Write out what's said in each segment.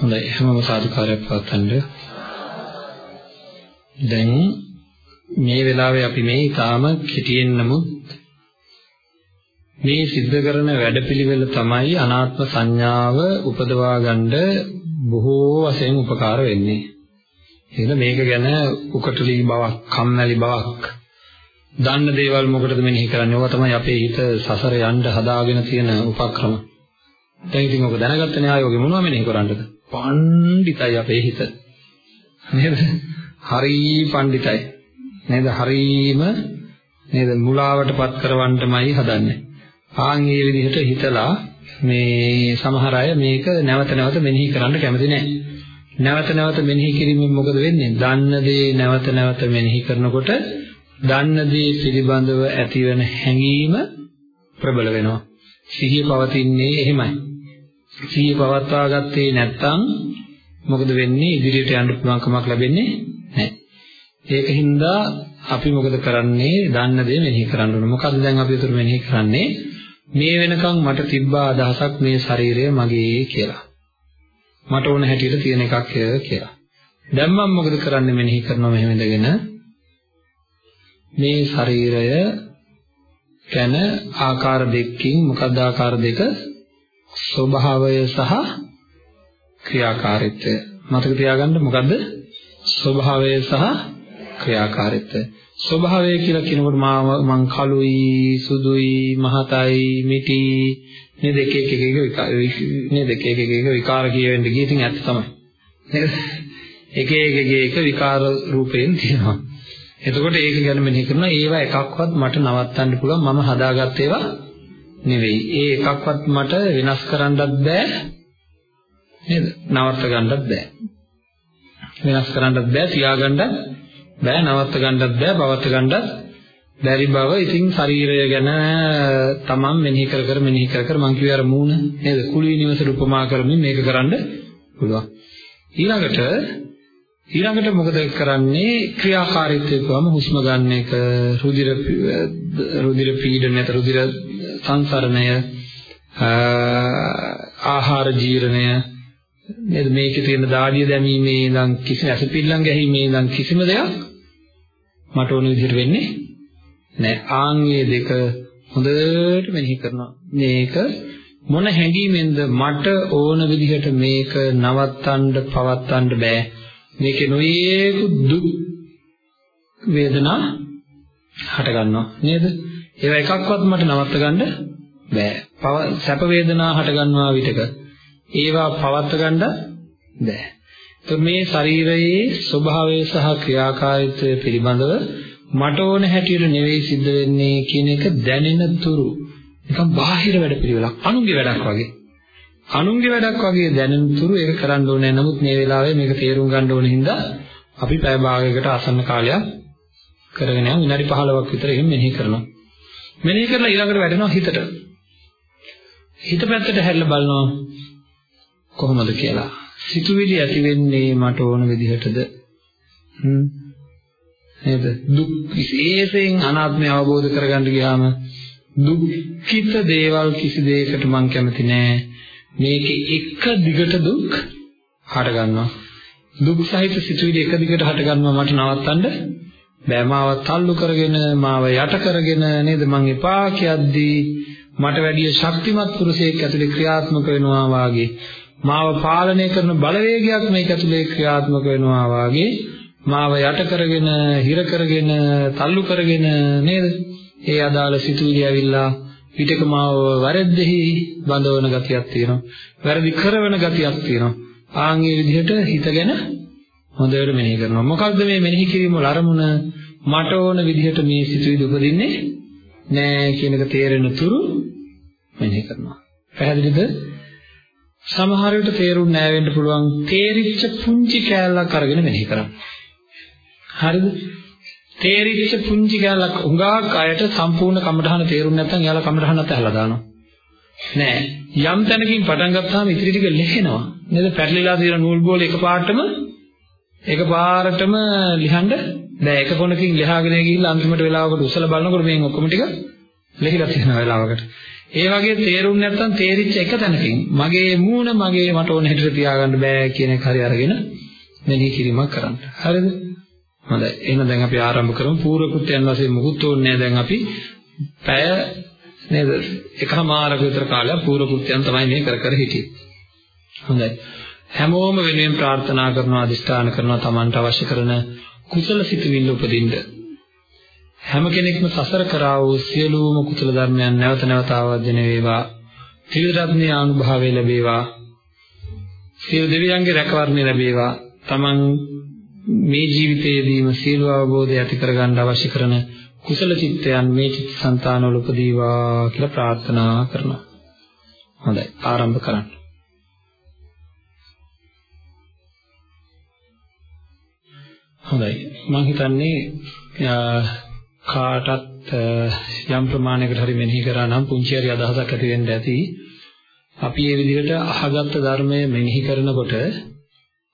හොඳයි හැමෝම සාදුකාරයක් පවත්වන්න. දැන් මේ වෙලාවේ අපි මේ ඊටාම කෙටියෙන් නමුත් මේ සිද්ධ කරන වැඩපිළිවෙල තමයි අනාත්ම සංඥාව උපදවා ගන්න බොහෝ වශයෙන් උපකාර වෙන්නේ. එහෙනම් මේක ගැන උකටලි බවක්, කම්මැලි බවක්, දන්න දේවල් මොකටද මෙනෙහි කරන්නේ? ඕවා තමයි අපේ හිත සසර යන්න හදාගෙන තියෙන උපක්‍රම. දැන් ඉතින් ඔක දැනගත්තනේ ආයෝගේ මොනවද මෙනෙහි කරන්නද? පණ්ඩිතයි අපේ හිත. නේද? හරි පණ්ඩිතයි. නේද? හරීම නේද මුලාවටපත් කරවන්නමයි හදන්නේ. ආන් මේ විදිහට හිතලා මේ සමහර අය මේක නැවත නැවත මෙනෙහි කරන්න කැමති නැහැ. නැවත නැවත මෙනෙහි කිරීමෙන් මොකද වෙන්නේ? දන්න දේ නැවත නැවත මෙනෙහි කරනකොට දන්න දේ පිළිබඳව ඇතිවන හැඟීම ප්‍රබල වෙනවා. සිහිය පවතින්නේ එහෙමයි. සිහිය පවත්වා ගත්තේ නැත්නම් මොකද වෙන්නේ? ඉදිරියට යන්න පුළුවන් කමක් ලැබෙන්නේ නැහැ. ඒකින්ද අපි මොකද කරන්නේ? දන්න දේ මෙනෙහි කරන්න ඕන. මොකද දැන් අපි උතුරු මෙනෙහි කරන්නේ මේ වෙනකන් මට තිබ්බා අදහසක් මේ ශරීරය මගේ කියලා. මට ඕන හැටියට තියෙන එකක් කියලා. දැන් මම මොකද කරන්නේ මෙනෙහි කරනවා මෙහෙම ඉඳගෙන මේ ශරීරය ගැන ආකාර දෙකකින් මොකක්ද ආකාර දෙක ස්වභාවය සහ ක්‍රියාකාරීත්වය. මතක තියාගන්න මොකද්ද? ස්වභාවය සහ ක්‍රියාකාරීත්වය. ස්වභාවය කියලා කියනකොට මං කළුයි සුදුයි මහතයි මිටි මේ දෙක එක එක එක මේ දෙක එක එක එක විකාර කියවෙන්න ගිය ඉතින් ඇත්ත තමයි. නේද? එක එක එක එක විකාර රූපයෙන් තියෙනවා. එතකොට ඒක ගැන මෙනෙහි කරනවා. ඒවා එකක්වත් මට නවත්තන්න පුළුවන්. මම හදාගත්ත ඒවා නෙවෙයි. ඒ එකක්වත් මට වෙනස් කරන්නත් බෑ. නේද? නවත්ත ගන්නත් බෑ. වෙනස් කරන්නත් බෑ, තියාගන්නත් බෑ, නවත්ත ගන්නත් බෑ, පවත්ත ගන්නත් බැරි බව ඉතින් ශරීරය ගැන තමන් මෙනෙහි කර කර මෙනෙහි කර කර මං කිව්වේ අර මූණ නේද? කුලී නිවසට උපමා කරමින් මේක කරන්න පුළුවන්. ඊළඟට ඊළඟට මොකද කරන්නේ ක්‍රියාකාරීත්වය කියවම හුස්ම ගන්න එක රුධිර රුධිර පීඩනය නැත්නම් රුධිර සංසරණය ආහාර ජීර්ණය නේද? මේකේ තියෙන දාඩිය දැමීමේ ඉඳන් කිසි ඇසපිල්ලම් ගැහිීමේ ඉඳන් කිසිම දෙයක් මට ඕන විදිහට වෙන්නේ නැහැ ආන්ගේ දෙක හොඳට මෙනෙහි කරනවා. මේක මොන හැඟීමෙන්ද මට ඕන විදිහට මේක නවත්තන්න පවත්තන්න බෑ. මේකේ නොයේකු දුක් වේදනා හට ගන්නවා නේද? ඒවා එකක්වත් මට නවත්ත ගන්න බෑ. සැප වේදනා හට ගන්නවා විතක. ඒවා පවත්ත ගන්න බෑ. તો මේ ශරීරයේ ස්වභාවය සහ ක්‍රියාකාරීත්වය පිළිබඳව මට ඕන හැටියට නෙවෙයි සිද්ධ වෙන්නේ කියන එක දැනෙන තුරු නිකන් බාහිර වැඩ පිළිවෙලක් අනුන්ගේ වැඩක් වගේ අනුන්ගේ වැඩක් වගේ දැනෙන තුරු ඒක කරන්න ඕනේ නමුත් මේ වෙලාවේ මේක තේරුම් ගන්න ඕන හින්දා අපි පැය භාගයකට ආසන්න කාලයක් කරගෙන යන විනාඩි 15ක් විතර එහෙම මෙනෙහි කරනවා. මෙනෙහි කරලා ඊළඟට වැඩෙනවා හිතට. හිත පැත්තට හැරිලා බලනවා කොහොමද කියලා. සිතුවිලි ඇති වෙන්නේ මට ඕන විදිහටද? හ්ම්. නේද? දුක් විශේෂයෙන් අනාත්මය අවබෝධ කරගන්න ගියාම දුක්ඛිත දේවල් කිසි දෙයකට මම කැමති නෑ. මේකේ එක දිගට දුක් හට ගන්නවා. දුක් සහිත සිතුවිලි එක දිගට හට ගන්නවා මට නවත්තන්න බෑ මාව තල්ලු කරගෙන මාව යට කරගෙන නේද මං එපා කියද්දී මට වැඩිය ශක්තිමත් පුරුෂයෙක් ඇතුලේ ක්‍රියාත්මක වෙනවා වාගේ මාව පාලනය කරන බලවේගයක් මේක ඇතුලේ ක්‍රියාත්මක වෙනවා වාගේ මාව යට කරගෙන හිර කරගෙන තල්ලු කරගෙන නේද ඒ අදාළ සිතුවිලි ඇවිල්ලා පිටක මාව වැරද්දෙහි බඳවන ගතියක් තියෙනවා. වැරදි කරවන ගතියක් තියෙනවා. ආන්ගේ විදිහට හිතගෙන හොඳට මෙනෙහි කරනවා. මොකක්ද මේ මෙනෙහි කිරීම වල අරමුණ? මට ඕන විදිහට මේ සිතුවිලි උපදින්නේ නෑ කියන එක තේරෙන තුරු මෙනෙහි කරනවා. පැහැදිලිද? සමහර විට තේරුම් නෑ වෙන්න පුළුවන් තේරිච්ච පුංචි කෑල්ලක් අරගෙන මෙනෙහි කරන්න. හරිද? තේරිච්ච පුංචි කැලක් උඟාක් අයට සම්පූර්ණ කමඨහන තේරුම් නැත්නම් එයාලා කමඨහනත් ඇහලා දානවා. නෑ. යම් තැනකින් පටන් ගත්තාම ඉතිරි ටික ලෙහෙනවා. නේද? පැටලිලා තියෙන නූල් බෝල එකපාරටම එකපාරටම ලිහන්න බෑ. එක කොනකින් ලිහාගෙන ගිහිල්ලා අන්තිමට වෙලාවකට උසල බලනකොට මේ ඔක්කොම ටික ලෙහිලා තියෙන වෙලාවකට. ඒ වගේ තේරුම් නැත්නම් තේරිච්ච එක තැනකින් මගේ මූණ මගේ මට ඕන හැටියට තියාගන්න බෑ කියන එක හරි අරගෙන මෙනෙහි කිරීමක් කරන්න. හරිද? හොඳයි. එහෙනම් දැන් අපි ආරම්භ කරමු. පූර්ව කෘත්‍යයන් වශයෙන් මුකුත් ඕනේ දැන් අපි පැය නේද? එකමාරක විතර කාලයක් පූර්ව කෘත්‍යයන් තමයි මේ කර කර හිටියේ. හොඳයි. හැමෝම වෙනුවෙන් ප්‍රාර්ථනා කරනවා, අදිෂ්ඨාන කරනවා Tamanට අවශ්‍ය කරන කුසල සිතුවිල්ල උපදින්න. හැම කෙනෙක්ම සසර කරා වූ සියලුම කුසල ධර්මයන් නැවත නැවත ආවර්ජන වේවා. ත්‍රිවිධර්මයේ අනුභවය ලැබේවා. සියලු දෙවියන්ගේ රැකවරණය ලැබේවා. Taman මේ ජීවිතයේදීම සීල අවබෝධය ඇති කරගන්න අවශ්‍ය කරන කුසල චිත්තයන් මේ චිත්තසංතානවල උපදීවා කියලා ප්‍රාර්ථනා කරනවා. හොඳයි ආරම්භ කරන්න. හොඳයි මම හිතන්නේ කාටත් යම් ප්‍රමාණයකට හරි මෙනෙහි කරා නම් පුංචි හරි අදහසක් ඇති වෙන්න ඇති. අපි මේ විදිහට අහගත්ත ධර්මය මෙනෙහි කරනකොට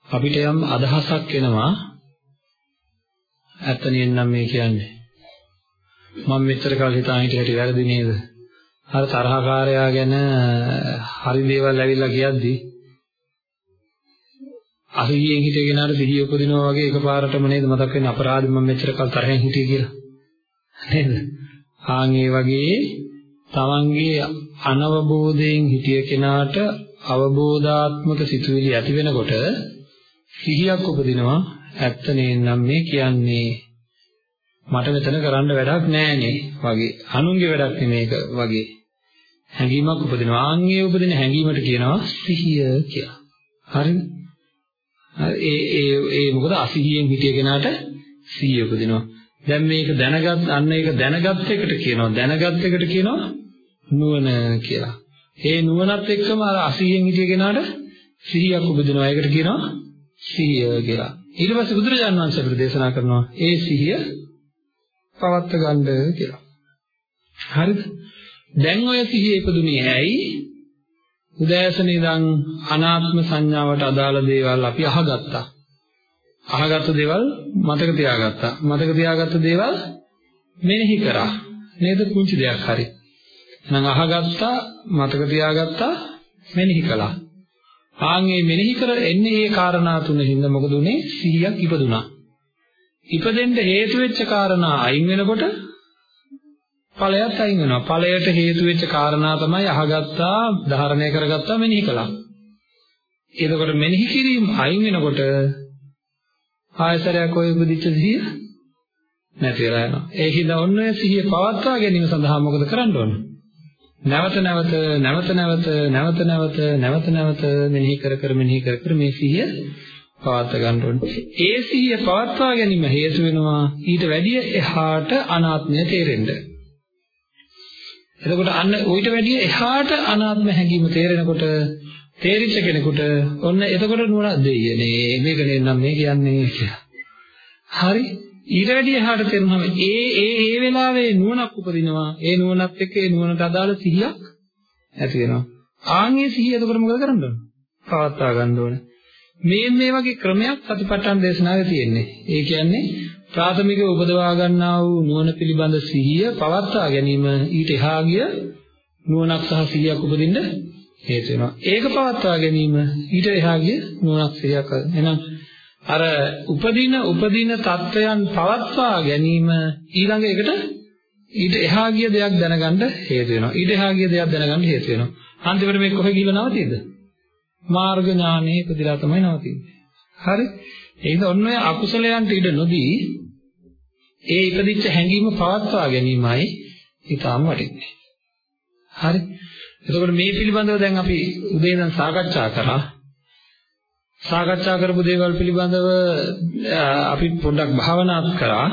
අපිට යම් අදහසක් එනවා. ඇත්ත නියන්නම් මේ කියන්නේ. මම මෙච්චර කාල හිතා හිටිය හැටි වැරදි නේද? අර තරහකාරයා ගැන හරි දේවල් ඇවිල්ලා කියද්දි අහියෙන් හිටිය කෙනාට සිහිය උපදිනවා වගේ එකපාරටම නේද? මතක් වෙන්නේ අපරාධ මම මෙච්චර කල් තරහෙන් හිටියේ කියලා. නේද? ආන් ඒ වගේ තමන්ගේ අනවබෝධයෙන් හිටිය කෙනාට අවබෝධාත්මක සිතුවිලි ඇති වෙනකොට සිහියක් උපදිනවා. ඇත්ත නේනම් මේ කියන්නේ මට මෙතන කරන්න වැඩක් නෑනේ වගේ. අනුන්ගේ වැඩක් නෙමේක වගේ. හැඟීමක් උපදිනවා. ආන්ගේ උපදින හැඟීමට කියනවා සිහිය කියලා. හරිද ඒ ඒ ඒ මොකද අසිහියෙන් හිටිය කෙනාට සිහිය උපදිනවා දැන් මේක දැනගත් අන්න ඒක දැනගත් එකට කියනවා දැනගත් එකට කියනවා නුවණ කියලා. ඒ නුවණත් එක්කම අර අසිහියෙන් හිටිය කෙනාට සිහියක් උපදිනවා. ඒකට කියනවා සිහිය කියලා. ඊට පස්සේ බුදුරජාණන් වහන්සේ අපිට දේශනා කරනවා ඒ සිහිය පවත්ත ගන්න කියලා. හරිද? දැන් ඔය සිහිය ඉපදුනේ ඇයි? උදෑසන ඉඳන් අනාත්ම සංඥාවට අදාළ දේවල් අපි අහගත්තා. අහගත්තු දේවල් මතක තියාගත්තා. මතක තියාගත්තු දේවල් මෙනෙහි කරා. නේද කුංචි දෙයක් හරි. නම් අහගත්තා මතක තියාගත්තා මෙනෙහි කළා. ආන්ගේ මෙනෙහි කර එන්නේ මේ කාරණා තුනෙන්ද මොකද උනේ? සිහියක් ඉපදුනා. ඉපදෙන්න හේතු වෙච්ච කාරණා අයින් වෙනකොට ඵලයක් අයින් වෙනවා. ඵලයට හේතු වෙච්ච කාරණා තමයි අහගත්තා, ධාරණය කරගත්තා, මෙනෙහි කළා. එතකොට මෙනෙහි කිරීම අයින් වෙනකොට ආයතරයක් ඔය උපදිච්ච සිහිය නැති වෙලා යනවා. ඒකින්ද ඔන්න ඔය සිහිය පවත්වා ගැනීම සඳහා මොකද කරන්න ඕන? නැවත නැවත නැවත නැවත නැවත නැවත නැවත නැවත මෙනෙහි කර කර මෙනෙහි කර කර මේ සිහිය පවත්වා ගන්න ඕනේ. ඒ සිහිය පවත්වා ගැනීම හේතු වෙනවා ඊට වැඩිය එහාට අනාත්මය තේරෙන්න. එතකොට අන්න ඌට වැඩිය එහාට අනාත්ම හැඟීම තේරෙනකොට තේරිච්ච කෙනෙකුට ඔන්න එතකොට නුවණ දෙයියනේ මේක නෙන්නම් මේ කියන්නේ කියලා. හරි ඊට වැඩි එහාට තේරුනම ඒ ඒ ඒ වෙලාවේ නුවණක් උපදිනවා. ඒ නුවණත් එක්ක ඒ නුවණට අදාළ සිහියක් ඇති වෙනවා. ආන්ගේ සිහිය එතකොට මොකද කරන්න ඕන? පවත්වා ගන්න ඕනේ. මේ මේ වගේ ක්‍රමයක් සතිපට්ඨාන දේශනාවේ තියෙන්නේ. ඒ කියන්නේ ප්‍රාථමිකව උපදවා ගන්නා වූ නුවණ පිළිබඳ සිහිය පවත්වා ගැනීම ඊට එහා ගිය නුවණක් සහ සිහියක් උපදින්න හේතු වෙනවා. ඒක පවත්වා ගැනීම ඊට එහා ගිය නුවණක් සිහියක් එහෙනම් අර උපදින උපදින தත්වයන් පවත්වා ගැනීම ඊළඟ එකට ඊට එහා ගිය දෙයක් දැනගන්න හේතු වෙනවා. ඊට එහා ගිය දෙයක් දැනගන්න හේතු වෙනවා. අන්තිමට මේක කොහෙ ගිහලා නවතිද? මාර්ග ඥානෙ ඉපදිලා තමයි නවතින්නේ. හරි? ඒක ඔන්න ඔය අකුසලයන්ට ඉඩ නොදී ඒ ඉපදිච්ච හැඟීම පවත්වා ගැනීමයි ඊටාම වටින්නේ. හරි? එතකොට මේ පිළිබඳව දැන් අපි උදේ ඉඳන් සාකච්ඡා කරා. සාකච්ඡා කරපු දේවල් පිළිබඳව අපි පොඩ්ඩක් භාවනාත් කරා.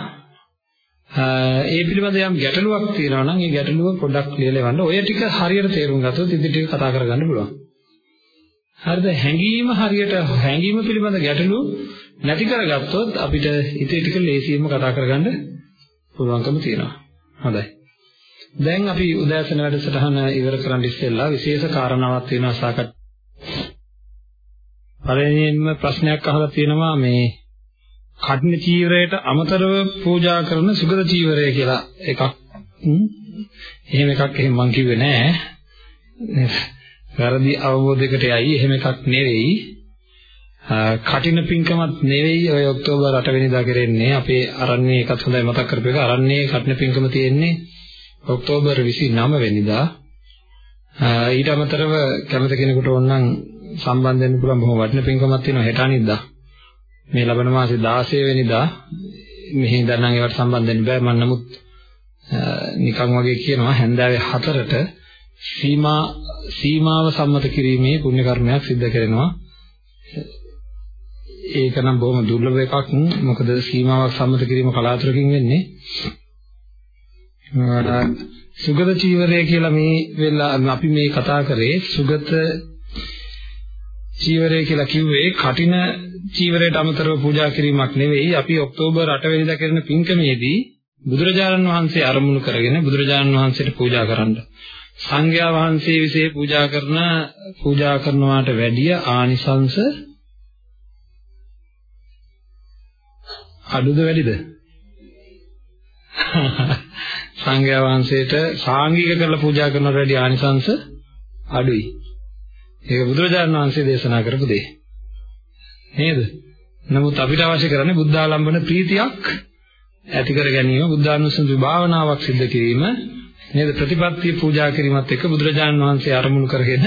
ඒ පිළිබඳ යම් ගැටලුවක් තියෙනවා නම් ඒ ගැටලුව පොඩ්ඩක් ලියලවන්න. ඔය ටික හරියට තේරුම් ගත්තොත් ඉතින් ටික කතා කරගන්න පුළුවන්. හරිද? හැඟීම හරියට හැඟීම පිළිබඳ ගැටලු නැති කරගත්තොත් අපිට ඉතින් ටික ලේසියෙන්ම කතා කරගන්න පුළුවන්කම තියෙනවා. හොඳයි. දැන් අපි උදෑසන වැඩසටහන ඉවර කරන්න ඉස්සෙල්ලා විශේෂ කාරණාවක් තියෙනවා සාකච්ඡා. පළවෙනියෙන්ම ප්‍රශ්නයක් අහලා තියෙනවා මේ කඩන චීවරයට අමතරව පූජා කරන සුගත චීවරය කියලා එකක්. එහෙම එකක් එහෙම මං කිව්වේ නෑ. වැරදි අවබෝධයකට යයි එහෙම එකක් නෙවෙයි. කටින පින්කමත් නෙවෙයි ඔය ඔක්තෝබර් 8 වෙනිදා කරන්නේ. අපේ අරන්නේ එකත් හොඳයි මතක් කරපු එක. අරන්නේ කටින පින්කම තියෙන්නේ ඔක්තෝබර් 29 වෙනිදා. ඊට අමතරව කැමති කෙනෙකුට ඕනනම් සම්බන්ධ වෙන්න පුළුවන් බොහොම වටින පින්කමක් තියෙනවා හෙට අනිද්දා. මේ ලබන මාසේ 16 වෙනිදා. මෙහි ඉඳන් නම් ඒවට සම්බන්ධ වෙන්න බෑ. මම නමුත් නිකන් වගේ කියනවා හැන්දෑවේ 4ට සීමා සීමාව සම්මත කිරීමේ පුණ්‍ය කර්මයක් සිද්ධ කරනවා. ඒක නම් බොහොම දුර්ලභ එකක්. මොකද සීමාවක් සම්මත කිරීම කලාතුරකින් වෙන්නේ. සුගත චීවරය කියලා මේ වෙලා අපි මේ කතා කරේ සුගත චීවරය කියලා කිව්වේ කටින චීවරයට අමතරව පූජා කිරීමක් නෙවෙයි. අපි ඔක්තෝබර් 8 වෙනිදා කරන පින්කමේදී බුදුරජාණන් වහන්සේ අරමුණු කරගෙන බුදුරජාණන් වහන්සේට පූජා කරන්න. සංඝයා වහන්සේ විසේ පූජා කරන පූජා කරනවාට වැඩිය ආනිසංස අඩුද වැඩිද? සංඝයා වහන්සේට සාංගික කරලා පූජා කරනවට වැඩිය ආනිසංස අඩුයි. ඒක බුදුරජාණන් වහන්සේ දේශනා කරපු දෙය. නේද? නමුත් අපිට අවශ්‍ය කරන්නේ බුද්ධාලම්බන ප්‍රීතියක් ඇති කර ගැනීම බුද්ධානුස්සති භාවනාවක් සිද්ධ කිරීම නේද ප්‍රතිපත්තිය පූජා කිරීමත් එක්ක බුදුරජාණන් වහන්සේ අරමුණු කරගෙන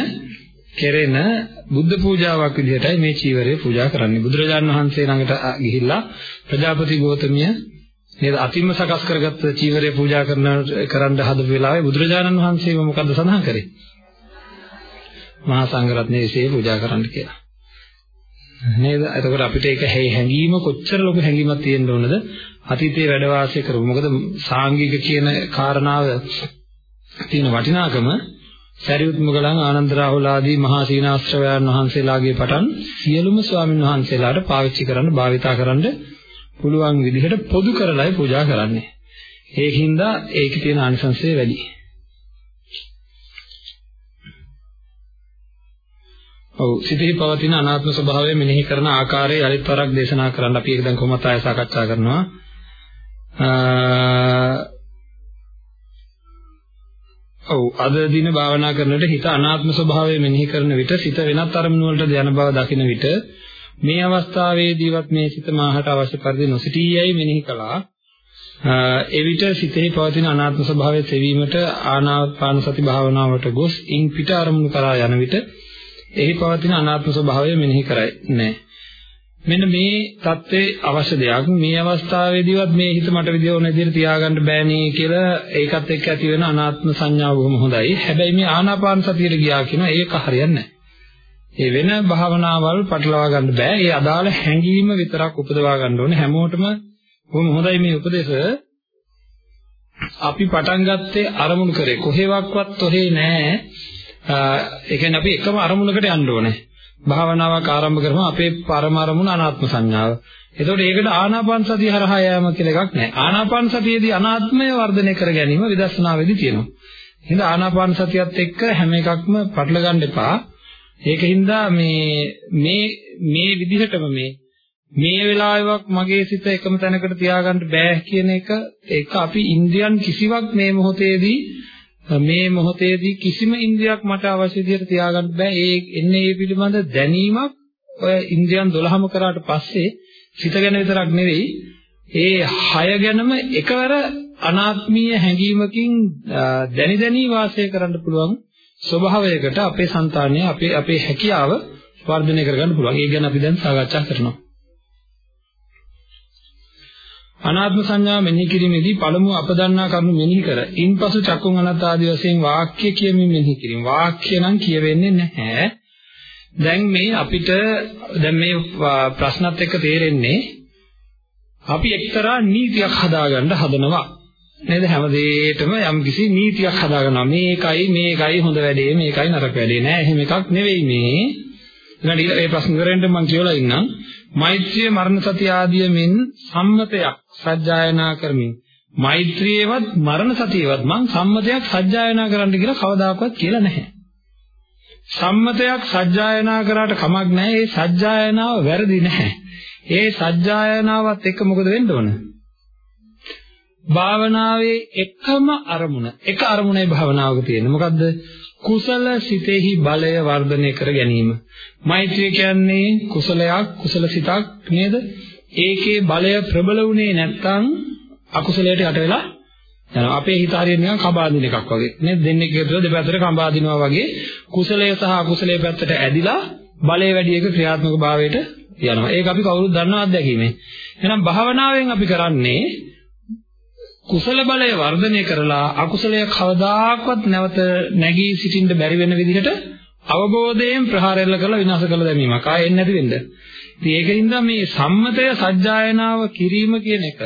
කෙරෙන බුද්ධ පූජාවක් විදිහටයි මේ චීවරය පූජා කරන්නේ බුදුරජාණන් වහන්සේ ළඟට ගිහිල්ලා ප්‍රජාපති ගෝතමිය නේද අතිම්ම සකස් කරගත්ත චීවරය පූජා කරන කරන්න හදපු වෙලාවේ බුදුරජාණන් වහන්සේම මොකද්ද සඳහන් කරේ මහා සංඝරත්නයේ විශේෂ පූජා කරන්න කියලා නේද? එතකොට අපිට ඒක හැඟීම කොච්චර ලොකු හැඟීමක් තියෙන්න ඕනද? අතීතයේ වැඩ වාසය කරමු. මොකද සාංගික කියන කාරණාව තියෙන වටිනාකම සරියුත් මුගලන් ආනන්ද රාහුල ආදී මහා සීනාශ්‍රවයන් වහන්සේලාගේ පටන් සියලුම ස්වාමින් වහන්සේලාට පාවිච්චි කරන්න භාවිතා කරන්න පුළුවන් විදිහට පොදු කරලායි පූජා කරන්නේ. ඒකින්ද ඒකේ තියෙන ආනිසංසය වැඩි. ඔව් සිතෙහි පවතින අනාත්ම ස්වභාවය මෙනෙහි කරන ආකාරය යලිත් වරක් දේශනා කරන්න අපි ඒක දැන් කොහොමද ආය සාකච්ඡා කරනවා ඔව් අද දින භාවනා කරනකොට හිත අනාත්ම ස්වභාවය මෙනෙහි කරන විට සිත වෙනත් අරමුණු වලට යන බව දකින විට මේ අවස්ථාවේදීවත් මේ සිත මාහට අවශ්‍ය පරිදි නොසිටියයි මෙනෙහි කළා එවිට සිතෙහි පවතින අනාත්ම ස්වභාවය සෙවීමට ආනාපාන සති භාවනාවට ගොස් ඉන් පිට අරමුණු කරා යන විට එහි පවතින අනාත්ම ස්වභාවය මෙනෙහි කරයි නෑ. මෙන්න මේ தත්ත්වේ අවශ්‍ය දෙයක්. මේ අවස්ථාවේදීවත් මේ හිත මට විදිය ඕන විදිහට තියාගන්න බෑනේ කියලා ඒකත් එක්ක ඇති වෙන අනාත්ම සංඥාව බොහොම හොඳයි. හැබැයි මේ ආනාපාන සතියට ගියා කියන ඒක හරියන්නේ ඒ වෙන භාවනාවල් පටලවා ගන්න බෑ. ඒ අදාළ හැඟීම විතරක් උපදවා ගන්න ඕනේ. හැමෝටම බොහොම හොඳයි මේ උපදේශ. අපි පටන් ගත්තේ අරමුණු කරේ කොහෙවත්වත් ඔහේ නෑ ඒ කියන්නේ අපි එකම අරමුණකට යන්න ඕනේ. භාවනාවක් ආරම්භ කරම අපේ පරම අරමුණ අනාත්ම සංඥාව. එතකොට ඒකට ආනාපාන සතිය හරහා යෑම කියලා එකක් නැහැ. ආනාපාන සතියේදී අනාත්මය වර්ධනය කර ගැනීම විදර්ශනාවේදී තියෙනවා. එහෙනම් ආනාපාන සතියත් එක්ක හැම එකක්ම පටල ගන්න එපා. ඒකින්ද මේ මේ මේ විදිහටම මේ මේ වෙලාවෙවත් මගේ සිත එකම තැනකට තියාගන්න බෑ කියන එක ඒක අපි ඉන්ද්‍රියන් කිසිවක් මේ මොහොතේදී මේ මොහොතේදී කිසිම ඉන්ද්‍රියක් මට අවශ්‍ය විදිහට තියාගන්න බෑ. ඒ එන්නේ ඒ පිළිබඳ දැනීමක් ඔය ඉන්ද්‍රියන් 12ම කරාට පස්සේ සිත ගැන විතරක් නෙවෙයි ඒ හය ගැනම එකවර අනාත්මීය හැඟීමකින් දැනි දැනි වාසය කරන්න පුළුවන් ස්වභාවයකට අපේ సంతානය අපේ අපේ හැකියාව වර්ධනය කරගන්න පුළුවන්. ඒ ගැන අපි දැන් සාකච්ඡා කරනවා. අනාත්ම සංඥා මෙනෙහි කිරීමේදී පළමුව අප දන්නා කරුණු මෙනෙහි කර ඉන්පසු චක්කුන් අනත් ආදී වශයෙන් වාක්‍ය කියමින් මෙනෙහි කිරීම. වාක්‍ය නම් කියවෙන්නේ නැහැ. දැන් මේ අපිට දැන් මේ ප්‍රශ්නත් එක්ක තේරෙන්නේ අපි එක්තරා නීතියක් හදාගන්න හදනවා. නේද හැමදේටම යම්කිසි නීතියක් හදාගන්නවා. මේකයි මේකයි හොඳ වැඩේ මේකයි නරක වැඩේ නෑ. එහෙම එකක් නෙවෙයි මේ. ඊළඟ මේ ප්‍රශ්න ඉවරෙන්ට මම කියලා ඉන්නම්. මෛත්‍රිය මරණ සතිය ආදිය මෙන් සම්මතයක් සජ්ජායනා කරමින් මෛත්‍රියේවත් මරණ සතියේවත් මං සම්මතයක් සජ්ජායනා කරන්න කියලා කවදාකවත් කියලා නැහැ. සම්මතයක් සජ්ජායනා කරාට කමක් නැහැ. ඒ සජ්ජායනාව වැරදි නැහැ. ඒ සජ්ජායනාවත් එක්ක මොකද වෙන්න ඕන? භාවනාවේ එකම අරමුණ එක අරමුණේ භාවනාවක තියෙන්නේ මොකද්ද කුසල සිතෙහි බලය වර්ධනය කර ගැනීම. මෛත්‍රිය කියන්නේ කුසලයක්, කුසල සිතක් නේද? ඒකේ බලය ප්‍රබල වුණේ නැත්නම් අකුසලයට යට වෙලා යනවා. අපේ හිත හරියට නිකන් කබාදින එකක් වගේ. නේද? දෙන්නේ කියලා දෙපැත්තට කබාදිනවා වගේ කුසලය සහ අකුසලයේ පැත්තට ඇදිලා බලය වැඩි එක ක්‍රියාත්මක භාවයට යනවා. ඒක අපි කවුරුත් දන්නා අත්දැකීමෙන්. එහෙනම් භාවනාවෙන් අපි කරන්නේ කුසල බලය වර්ධනය කරලා අකුසලය කවදාකවත් නැවත නැගී සිටින්න බැරි වෙන විදිහට අවබෝධයෙන් ප්‍රහාරයල කරලා විනාශ කරලා දැමීමක්. ආයෙ එන්නේ නැති වෙන්න. ඉතින් ඒකින්ද මේ සම්මතය සජ්ජායනාව කිරීම කියන එක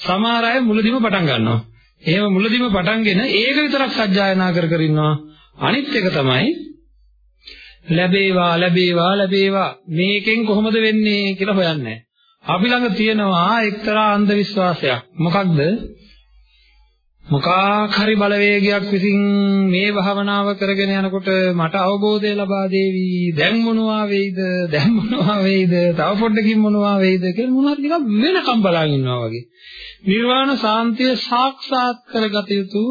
සමහර අය මුලදිම පටන් ගන්නවා. එහෙම මුලදිම පටන්ගෙන ඒක විතරක් සජ්ජායනා කර කර ඉන්නවා. අනිත් එක තමයි ලැබේවා ලැබේවා ලැබේවා මේකෙන් කොහොමද වෙන්නේ කියලා හොයන්නේ. අපි ළඟ තියෙනවා එක්තරා අන්ධ විශ්වාසයක්. මොකක්ද? මොකක් හරි බලවේගයක් විසින් මේ භාවනාව කරගෙන යනකොට මට අවබෝධය ලබා දේවි. දැන් මොනවා වෙයිද? දැන් මොනවා වෙයිද? තව පොඩ්ඩකින් මොනවා වෙයිද කියලා මොනවද නිකන් වෙනකම් බලාගෙන ඉන්නවා වගේ. නිර්වාණ සාන්තිය සාක්ෂාත් කරගත යුතු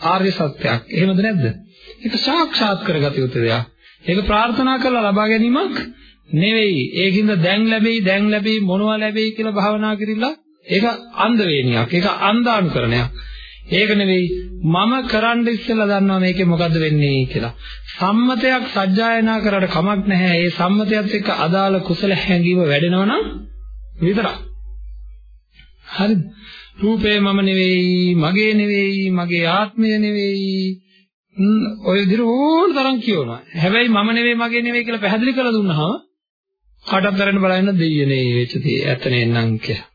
ආර්ය සත්‍යයක්. එහෙමද නැද්ද? ඒක සාක්ෂාත් කරගත යුතු දෙයක්. ඒක ප්‍රාර්ථනා කරලා ලබා ගැනීමක් නෙවෙයි. ඒකින්ද දැන් ලැබෙයි දැන් ලැබෙයි මොනවා ලැබෙයි කියලා භාවනා කරilla ඒක අන්ධ වේනියක් ඒක අන්ධානුකරණයක්. ඒක නෙවෙයි මම කරන්න ඉස්සෙල්ලා දන්නවා මේකේ මොකද්ද වෙන්නේ කියලා. සම්මතයක් සජ්ජායනා කරාට කමක් නැහැ. ඒ සම්මතයත් එක්ක අදාළ කුසල හැඟීම වැඩෙනවා නම් විතරයි. හරිද? රූපේ මම නෙවෙයි, මගේ නෙවෙයි, මගේ ආත්මය නෙවෙයි. ඔය විදිහට ඕන තරම් කියනවා. හැබැයි මම නෙවෙයි, මගේ නෙවෙයි කියලා පැහැදිලි කරලා දුන්නාම කාටවත් තරන්න බලන්න දෙයියනේ වෙච්ච දේ ඇත්ත නේනම් කියලා.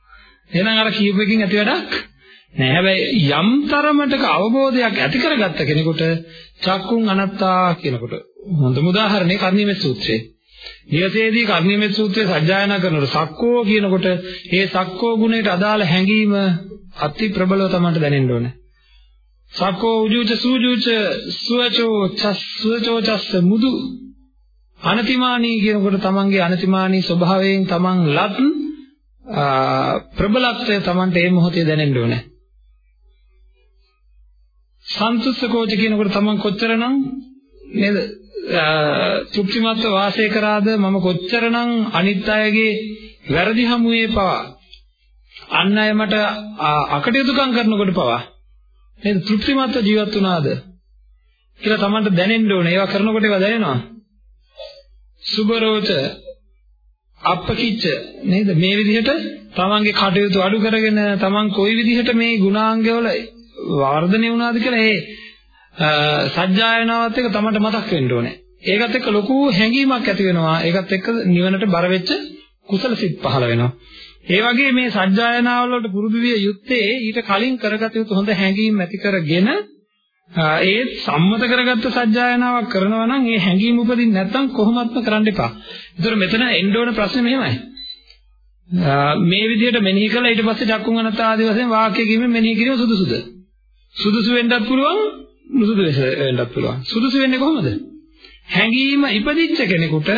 එහෙනම් අර කියපෙකින් ඇති වැඩක් නෑ හැබැයි යම් තරමටක අවබෝධයක් ඇති කරගත්ත කෙනෙකුට චක්කුන් අනත්තා කියනකොට හොඳම උදාහරණේ කර්ණීමේ සූත්‍රය. නියතේදී කර්ණීමේ සූත්‍රය සජ්ජායනා කරනකොට සක්කෝ කියනකොට ඒ සක්කෝ ගුණයට අදාළ හැඟීම අති ප්‍රබලව තමයි දැනෙන්න ඕනේ. සක්කෝ උජුච සූජුච සුවචෝ චස්සුවචෝ චස්ස මුදු අනතිමානී කියනකොට තමන්ගේ අනතිමානී ස්වභාවයෙන් තමන් ලත් ප්‍රබලත්වය තමන්ට ඒ මොහොතේ දැනෙන්න ඕනේ. සන්තුෂ්කෝච කියනකොට තමන් කොච්චරනම් නේද? තෘප්තිමත්ව වාසය කරාද? මම කොච්චරනම් අනිත් අයගේ වැරදි හමුවේ පවා? අන් අය මට අකටයුතුකම් කරනකොට පවා? නේද? තෘප්තිමත්ව ජීවත් වුණාද? කියලා තමන්ට දැනෙන්න ඕනේ. ඒවා කරනකොට ඒවා දැනෙනවා. සුබරෝච අපකිච්ච නේද? මේ විදිහට තමන්ගේ කටයුතු අඩු කරගෙන තමන් කොයි විදිහට මේ ගුණාංගවල වර්ධනය වුණාද කියලා ඒ සත්‍යයනාවත් එක තමයි මතක් වෙන්න ඕනේ. ඒකත් එක්ක ලොකු හැඟීමක් ඇති වෙනවා. ඒකත් එක්ක නිවනට බර වෙච්ච කුසල සිත් පහළ වෙනවා. ඒ වගේ මේ සත්‍යයනාවල වලට පුරුදු විය යුත්තේ ඊට කලින් කරගත යුතු හොඳ හැඟීම් ඇති කරගෙන ඒ සම්මත කරගත්ත සත්‍යයනාවක් කරනවා නම් ඒ හැඟීම් උපදින්න නැත්නම් කොහොමත්ම කරන්න එපා. ඒතර මෙතන එන්න ඕන ප්‍රශ්නේ මෙහෙමයි. මේ විදිහට මෙනෙහි කළා ඊට පස්සේ චක්කුන් අනත්ත ආදී වශයෙන් වාක්‍ය කිරීමෙන් මෙනෙහි කිරීම සුදුසුද? සුදුසු වෙන්නත් පුළුවන් නුසුදු වෙන්නත් පුළුවන්. සුදුසු වෙන්නේ කොහොමද? හැඟීම ඉපදිච්ච කෙනෙකුට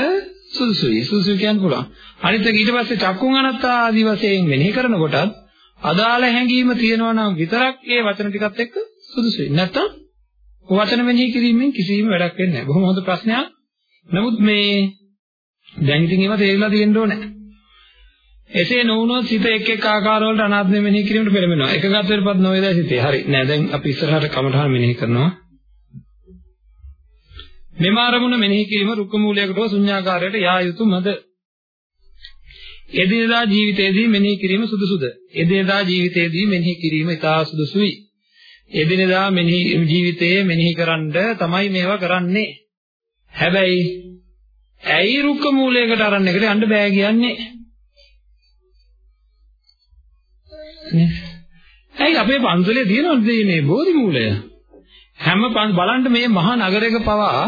සුදුසුයි. සුදුසු කියන්න පුළුවන්. අනිත් එක ඊට පස්සේ චක්කුන් අනත්තා ආදි වශයෙන් මෙනෙහි කරනකොටත් අදාළ හැඟීම තියෙනවා නම් විතරක් ඒ වචන ටිකත් එක්ක සුදුසුයි. නැත්තම් වචන මෙනෙහි කිරීමෙන් කිසිම වැඩක් වෙන්නේ නැහැ. බොහොම හොඳ ප්‍රශ්නයක්. නමුත් මේ දැන් ඉතින් ඒවා තේරිලා තියෙන්න ඕනේ. එසේ නොවුනොත් සිත එක් එක් ආකාරවලට අනාත්මය මෙනෙහි කිරීමට පෙළඹෙනවා. එකගතවලපත් නොවේද සිතේ. හරි. නෑ දැන් අපි ඉස්සරහට කමඨහන් මෙනෙහි කරනවා. මෙම ආරමුණ මෙනෙහි කිරීම රුක්ක මූලයකට ශුන්‍යාකාරයට යා යුතුමද? එදිනදා ජීවිතයේදී මෙනෙහි කිරීම සුදුසුද? එදිනදා ජීවිතයේදී මෙනෙහි කිරීම ඉතා සුදුසුයි. එදිනදා මෙනෙහි ජීවිතයේ මෙනෙහි කරන්න තමයි මේවා කරන්නේ. හැබැයි ඇයි රුක්ක මූලයකට අරන් එකට යන්න බෑ කියන්නේ? නේ. ඇයි අපේ පන්සලේ තියෙනවද මේ බෝධි මූලය? හැම බලන්න මේ මහා නගරයක පවා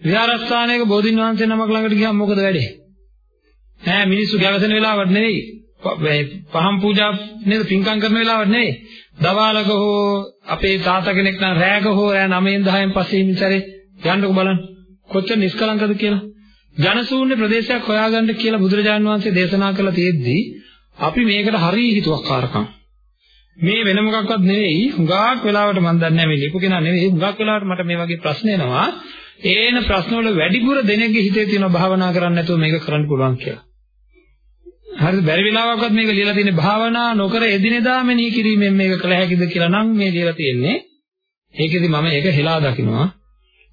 විහාරස්ථානයක බෝධින් වහන්සේ නමක් ළඟට ගියාම මොකද වෙන්නේ? ඈ මිනිස්සු ගැවසෙන වෙලාවට නෙවෙයි. පහම් පූජා නේද පින්කම් කරන වෙලාවට නෙවෙයි. දවාලක හෝ අපේ තාත්තා කෙනෙක් නම් රෑක හෝ රෑ 9න් 10න් පස්සේ ඉන්නතරේ යන්නකො බලන්න. කොච්චර නිෂ්කලංකද කියලා. ජනශූන්‍ය ප්‍රදේශයක් හොයාගන්න කියලා බුදුරජාණන් වහන්සේ දේශනා කළා තියෙද්දි අපි මේකට හරිය හිතුවක්කාරකම් මේ වෙන මොකක්වත් නෙවෙයි හුඟක් වෙලාවට මම දන්නේ නැහැ මේ ලියපු කෙනා නෙවෙයි හුඟක් වෙලාවට මට මේ වගේ ප්‍රශ්න එනවා ඒන ප්‍රශ්න වල වැඩිපුර දෙනෙක්ගේ හිතේ තියෙන භාවනා කරන්න නැතුව මේක කරන්න පුළුවන් කියලා. හරිද බැරි වෙලාවකවත් මේක ලියලා තියෙන්නේ භාවනා නොකර එදිනෙදා මෙනෙහි කිරීමෙන් මේක කළ හැකිද කියලා නම් මේ ලියලා තියෙන්නේ. ඒකෙදි මම ඒක හෙලා දකිනවා,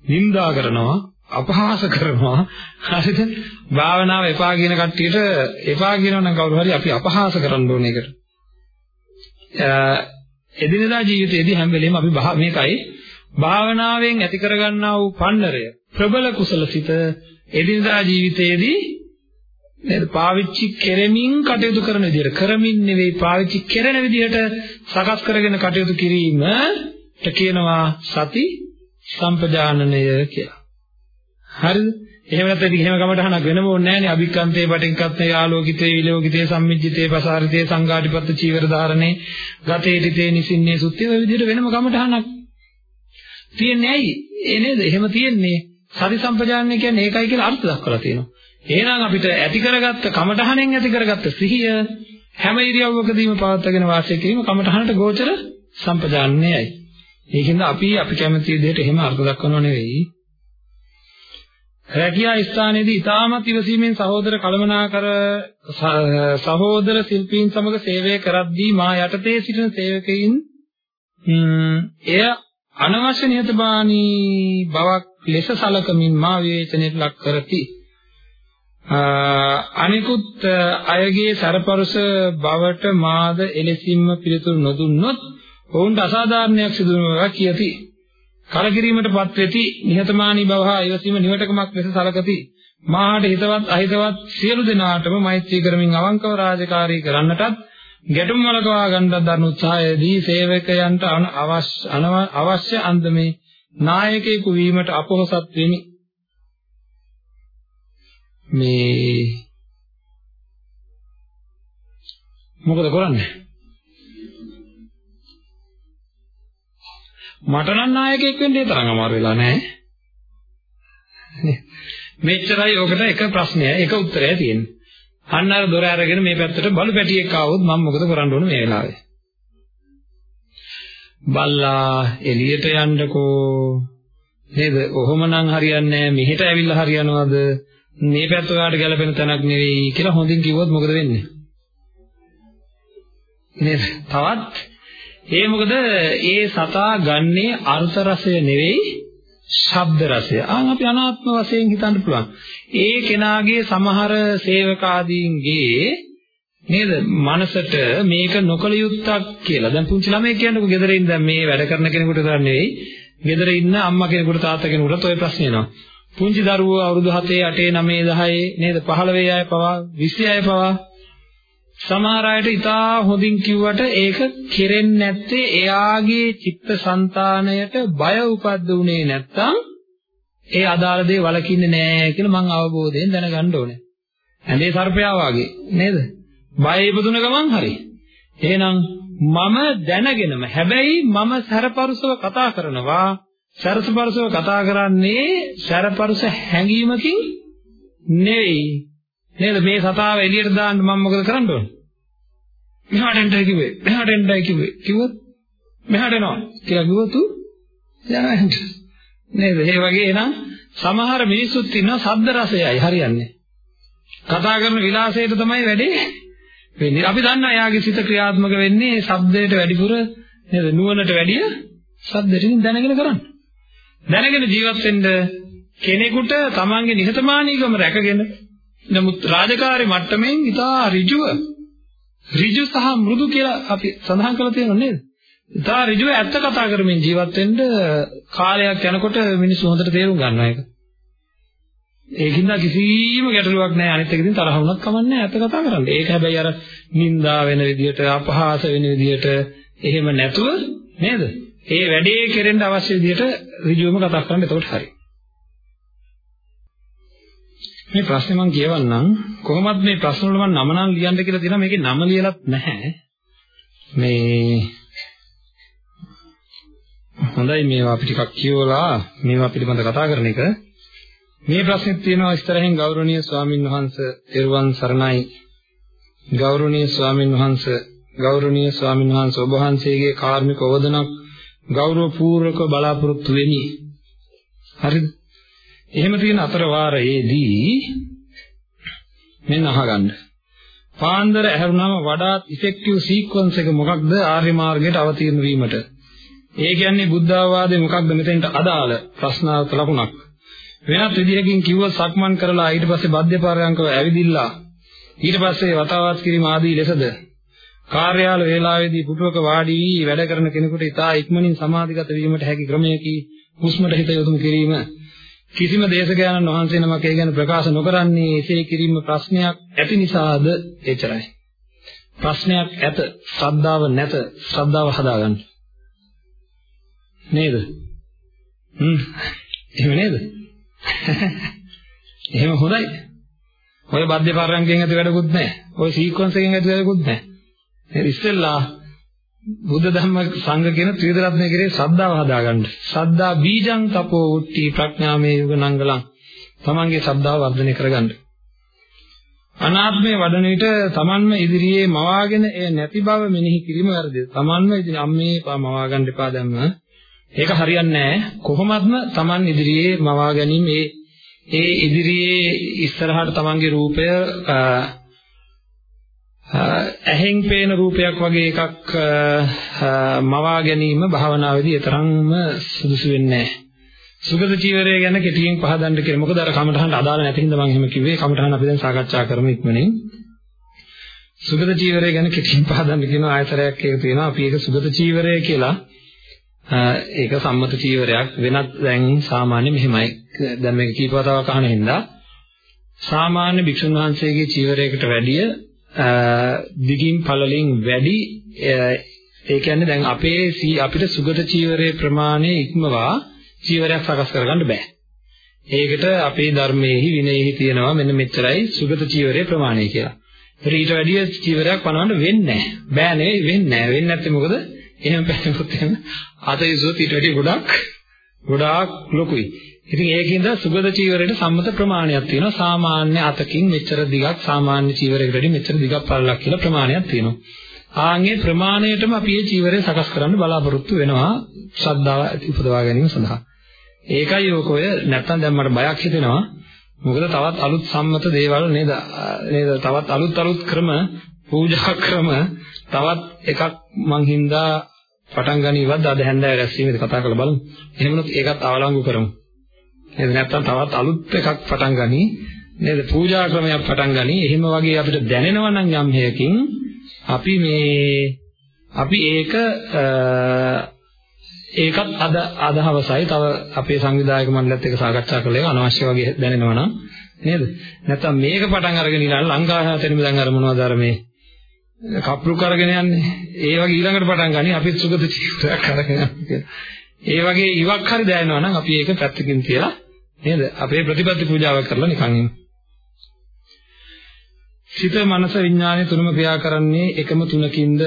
නිඳා කරනවා, අපහාස කරනවා. හරිද? භාවනාව එපා කියන කට්ටියට එපා කියනවා නම් කවුරු හරි අපි අපහාස කරන්න ඕනේ ඒකට. එදිනෙදා ජීවිතයේදී හැම වෙලෙම අපි මේකයි භාවනාවෙන් ඇති කරගන්නා වූ පන්නරය ප්‍රබල කුසලසිත එදිනදා ජීවිතයේදී නේද පාවිච්චි කෙරෙමින් කටයුතු කරන විදිහට කරමින් නෙවෙයි පාවිච්චි කෙරෙන විදිහට සකස් කරගෙන කටයුතු කිරීමට කියනවා සති සම්පජානනය කියලා. හරිද? එහෙම නැත්නම් ඉතින් එහෙම කමටහනක් වෙනම ඕනේ නැහැනේ අභික්කන්තේ පටිංකත්තේ ආලෝකිතේ විලෝකිතේ සම්මිජ්ජිතේ පසාරිතේ සංඝාටිපත්ත චීවර ධාරණේ ගතේ ටිතේ නිසින්නේ සුත්ති ඔය විදිහට වෙනම කමටහනක් තියෙන්නේ ඇයි? ඒ නේද? එහෙම තියෙන්නේ සති සම්පජානනය කියන්නේ ඒකයි කියලා අර්ථ දක්වලා තියෙනවා. එහෙනම් අපිට ඇති කරගත්ත කමඨහණෙන් ඇති කරගත්ත සිහිය හැම ඉරියව්වකදීම පවත්වාගෙන වාසය කිරීම කමඨහණට ගෝචර සම්පජානනයයි. ඒකින්ද අපි අපි කැමති විදිහට එහෙම අර්ථ දක්වනව නෙවෙයි. රැකියා ස්ථානයේදී ඊටමත් ඉවසීමෙන් සහෝදර කළමනාකර සහෝදර ශිල්පීන් සමග සේවය කරද්දී මා යටතේ සිටින සේවකයින් එය අනවශ්‍ය නිහතමානී බවක් ලෙස සලකමින් මා විවේචනයට ලක් කරති. අනිකුත් අයගේ සරපරස බවට මාද එලෙසින්ම පිළිතුරු නොදුන්නොත් ඔවුන්ට අසාධාරණයක් සිදු වෙනවා කියති. කලකිරීමටපත් වෙති නිහතමානී බව හා ඉවසීම නිවටකමක් ලෙස සලකති. මාහට හිතවත් අහිතවත් සියලු දෙනාටම මෛත්‍රී කරමින් අවංකව රාජකාරී කරන්නටත් ගැටුම් වලකවා ගන්නට දරන උත්සාහයේදී සේවකයන්ට අවශ්‍ය අවශ්‍ය අන්දමේ නායකයෙකු වීමට අපොහසත් වෙමි. මේ මොකද කරන්නේ? මට නම් නායකයෙක් වෙන්න ඒ තරම් අමාරු වෙලා නැහැ. මෙච්චරයි ඔකට එක ප්‍රශ්නය එක උත්තරය තියෙන්නේ. අන්න අර දොර අරගෙන මේ පැත්තට බලු පැටියෙක් ආවොත් මම මොකද කරන්න ඕන මේ වෙලාවේ? බල්ලා එළියට යන්නකෝ නේද? ඔහොමනම් හරියන්නේ නැහැ. මෙහෙට ඇවිල්ලා හරියනවද? මේ පැත්ත ඔයාලට ගැලපෙන තැනක් නෙවෙයි කියලා හොඳින් කිව්වොත් මොකද වෙන්නේ? නේද? තවත් ඒ මොකද ඒ සතා ගන්නේ අර්ථ රසය නෙවෙයි ශබ්ද රසය. ආන් අපි අනාත්ම වශයෙන් හිතන්න පුළුවන්. ඒ කෙනාගේ සමහර සේවකාදීන්ගේ නේද මනසට මේක නොකල යුත්තක් කියලා. දැන් පුංචි ළමයි කියන්නකො ගෙදරින් දැන් මේ වැඩ කරන කෙනෙකුට විතර නෙවෙයි. ගෙදර ඉන්න අම්මා කෙනෙකුට තාත්තා කෙනෙකුට ඔය ප්‍රශ්නේ එනවා. පුංචි දරුවෝ අවුරුදු 7 8 9 10 නේද 15 අය පවා 20 අය පවා සමහර අයට ඉතා හොඳින් කිව්වට ඒක කෙරෙන්නේ නැත්තේ එයාගේ චිත්තසංතානයට බය උපද්දුනේ නැත්තම් ඒ අදාළ දේ වලකින්නේ නැහැ කියලා මම අවබෝධයෙන් දැනගන්න ඕනේ. ඇඳේ සර්පයා වගේ නේද? බය ඉපදුන ගමන් හරි. එහෙනම් මම දැනගෙනම හැබැයි මම සරපරුසව කතා කරනවා සරසපරුසව කතා කරන්නේ සරපරුස හැඟීමකින් නෙවෙයි නේද? මේ සතාව එළියට දාන්න මම මොකද කරන්න ඕන? මෙහාට එන්නයි කිව්වේ. මෙහාට එන්නයි කිව්වේ. කිව්වොත් මෙහාට එනවා. කියලා කිව්වොත් යනවා නේද? ඒ වගේ එනම් සමහර මිනිස්සුත් ඉන්නවා ශබ්ද රසයයි. හරියන්නේ. කතා කරන විලාසයට තමයි වැඩේ වෙන්නේ. අපි දන්නා යාගේ සිත ක්‍රියාත්මක වෙන්නේ ශබ්දයට වැඩිපුර නේද? නුවණට වැඩිය ශබ්දයෙන් දැනගෙන කරන්නේ. දැනගෙන ජීවත් වෙන්න කෙනෙකුට තමන්ගේ නිහතමානීකම රැකගෙන නමුත් රාජකාරී මට්ටමින් ඉතා ඍජුව ඍජු සහ මෘදු කියලා අපි සඳහන් කරලා තියෙනව නේද? ඉතා ඍජුව ඇත්ත කතා කරමින් ජීවත් වෙන්න කාලයක් යනකොට මිනිස්සු හොඳට තේරුම් ගන්නවා ඒක. ඒකින්ද කිසිම ගැටලුවක් නැහැ අනිත් එකකින් තරහ වුණත් කමන්නේ ඇත්ත කතා කරන්න. ඒක හැබැයි අර නිന്ദා වෙන විදියට අපහාස වෙන විදියට එහෙම නැතුව නේද? ඒ වැඩේ කෙරෙන්න අවශ්‍ය විදියට ඍජුවම කතා කරන්න එතකොට හරි. මේ ප්‍රශ්නේ මම කියවන්නම්. කොහොමද මේ ප්‍රශ්න වල මම නම නම් ලියන්න කියලා තියෙනවා. මේකේ නම ලියලත් නැහැ. මේ හොඳයි මේවා අපි ටිකක් කියවලා මේවා පිළිබඳ කතා කරන එක. මේ ප්‍රශ්නෙත් තියෙනවා ඉස්තරහින් ගෞරවනීය ස්වාමින් වහන්සේ තෙරුවන් සරණයි. ගෞරවනීය ස්වාමින් වහන්සේ ගෞරවනීය ස්වාමීන් වහන්සේ ඔබ වහන්සේගේ කාර්මික අවදනක් ගෞරවපූර්වක බලාපොරොත්තු වෙමි. හරිද? එහෙම තියෙන අතර වාරයේදී මෙන්න අහගන්න. පාන්දර ඇහැරුණාම වඩාත් ඉෆෙක්ටිව් සීක්වන්ස් එක මොකක්ද ආර්ය මාර්ගයට අවතීර්ණ වීමට? ඒ කියන්නේ බුද්ධ ආවාදේ මොකක්ද මෙතෙන්ට අදාළ ප්‍රශ්නාර්ථ ලකුණක්. වෙනත් විදිහකින් කිව්වොත් සක්මන් කරලා ඊට පස්සේ බද්ධපාරයන්කව ඇවිදිලා ඊට පස්සේ වතාවත් කිරීම ආදී ලෙසද කාර්යාල වේලාවේදී පුටුවක වාඩි වී වැඩ කරන කෙනෙකුට ඉතා ඉක්මනින් සමාධිගත වීමට හැකි ක්‍රමයකි හුස්මට හිත යොමු කිරීම කිසිම දේශකයන්න් වහන්සේ නමක් ඒ ගැන ප්‍රකාශ නොකරන්නේ එසේ කිරීම ප්‍රශ්නයක් ඇති නිසාද? එච්චරයි. ප්‍රශ්නයක් ඇත ශ්‍රද්ධාව නැත ශ්‍රද්ධාව හදාගන්න. නේද? හ්ම්. එහෙම නේද? එහෙම හොඳයි. ඔය බද්ධ පරංගෙන් ඇති වැඩකුත් නැහැ. ඔය සීක්වන්ස් එකෙන් ඇති වැඩකුත් නැහැ. නේද ඉස්සෙල්ලා බුද්ධ ධම්ම සංඝ කියන ත්‍රිවිධ රත්නය කෙරේ ශ්‍රද්ධාව හදාගන්න. ශ්‍රද්ධා බීජං තපෝ උට්ටි ප්‍රඥාමේ යුග නංගලං. තමන්ගේ ශ්‍රද්ධාව වර්ධනය කරගන්න. අනාත්මේ වඩන විට තමන්ම ඉදිරියේ මවාගෙන ඒ නැති බව මෙනෙහි කිරීම වැරදිද? තමන්ම ඉතින් අම්මේ මවා ගන්න එපා දැම්ම. ඒක හරියන්නේ නැහැ. කොහොමත්ම තමන් ඉදිරියේ මවා ගැනීම ඒ ඒ ඉදිරියේ ඉස්සරහට තමන්ගේ රූපය ඇහෙන් පේන රූපයක් වගේ එකක් මවා ගැනීම භාවනාවේදී තරම්ම සුදුසු වෙන්නේ නැහැ. සුගත චීවරය ගැන කෙටියෙන් පහදන්න කියලා. මොකද අර කමඨහන් අදාළ නැති හින්දා මම එහෙම කිව්වේ. කමඨහන් අපි දැන් සාකච්ඡා කරමු ඉක්මනින්. සුගත චීවරය ගැන කෙටියෙන් පහදන්න කියන ආයතරයක් එක තියෙනවා. අපි ඒක සුගත චීවරය කියලා ඒක සම්මත චීවරයක් වෙනත් දැන් සාමාන්‍ය මෙහෙමයි. දැන් මේක කීපවතාවක් අහන හින්දා සාමාන්‍ය භික්ෂුන් වහන්සේගේ චීවරයකට වැඩිය දිගින් පළලින් වැඩි ඒ කියන්නේ දැන් අපේ අපිට සුගත චීවරයේ ප්‍රමාණය ඉක්මවා චීවරයක් සකස් කරගන්න බෑ. ඒකට අපේ ධර්මයේහි විනයෙහි තියෙනවා මෙන්න මෙච්චරයි සුගත චීවරයේ ප්‍රමාණය කියලා. ඒකට ඊට වැඩිය චීවරයක් පනවන්න වෙන්නේ නැහැ. බෑ නෙවෙයි වෙන්නේ නැහැ. වෙන්නේ නැත්තේ මොකද? එහෙම පැනගොත් එහෙම අත යසුවත් ඊට වැඩිය ගොඩක් ගොඩාක් ලොකුයි. ඉතින් ඒකින්ද සුගත චීවරයට සම්මත ප්‍රමාණයක් තියෙනවා. සාමාන්‍ය අතකින් මෙච්චර දිගක් සාමාන්‍ය චීවරයකට වඩා මෙච්චර දිගක් පළලක් කියලා ප්‍රමාණයක් තියෙනවා. ආන්ගේ ප්‍රමාණයටම අපි මේ චීවරය සකස් කරන්න බලාපොරොත්තු වෙනවා ශ්‍රද්ධාව උපදවා ගැනීම සඳහා. ඒකයි ඔකෝය නැත්තම් දැන් මට බයක් හිතෙනවා. මොකද තවත් අලුත් සම්මත දේවල් නේද? නේද? තවත් අලුත් අලුත් ක්‍රම, පූජා ක්‍රම තවත් එකක් මං හින්දා පටන් ගනිවද්ද අද හැන්දෑව රැස්වීමේදී කතා කරලා බලමු. එහෙමනොත් ඒකත් අවලංගු කරමු. නේද? නැත්නම් තවත් අලුත් එකක් පටන් ගනි. නේද? පූජා ක්‍රමයක් පටන් ගනි. එහෙම වගේ අපිට දැනෙනවා නම් යම් හේකින් අපි මේ අපි ඒක ඒකත් අද අදහවසයි. තව අපේ සංවිධායක මණ්ඩලයත් එක්ක සාකච්ඡා කළේ අනවශ්‍ය වගේ දැනෙනවා නම්. නේද? නැත්නම් මේක පටන් අරගෙන ඉන්න ලංකාවටම දැන් අර මොනවද අර මේ කප්රු කරගෙන යන්නේ? ඒ වගේ ඊළඟට පටන් ගනි. අපිත් සුගත ජීවිතයක් අරගෙන ඒ වගේ ඉවක් හරි දැනෙනවා නම් අපි ඒක පැත්තකින් තියලා නේද? අපේ ප්‍රතිපත්ති පූජාවක් කරලා නිකන් ඉන්න. සිත මනස විඥානය තුනම ක්‍රියා කරන්නේ එකම තුනකින්ද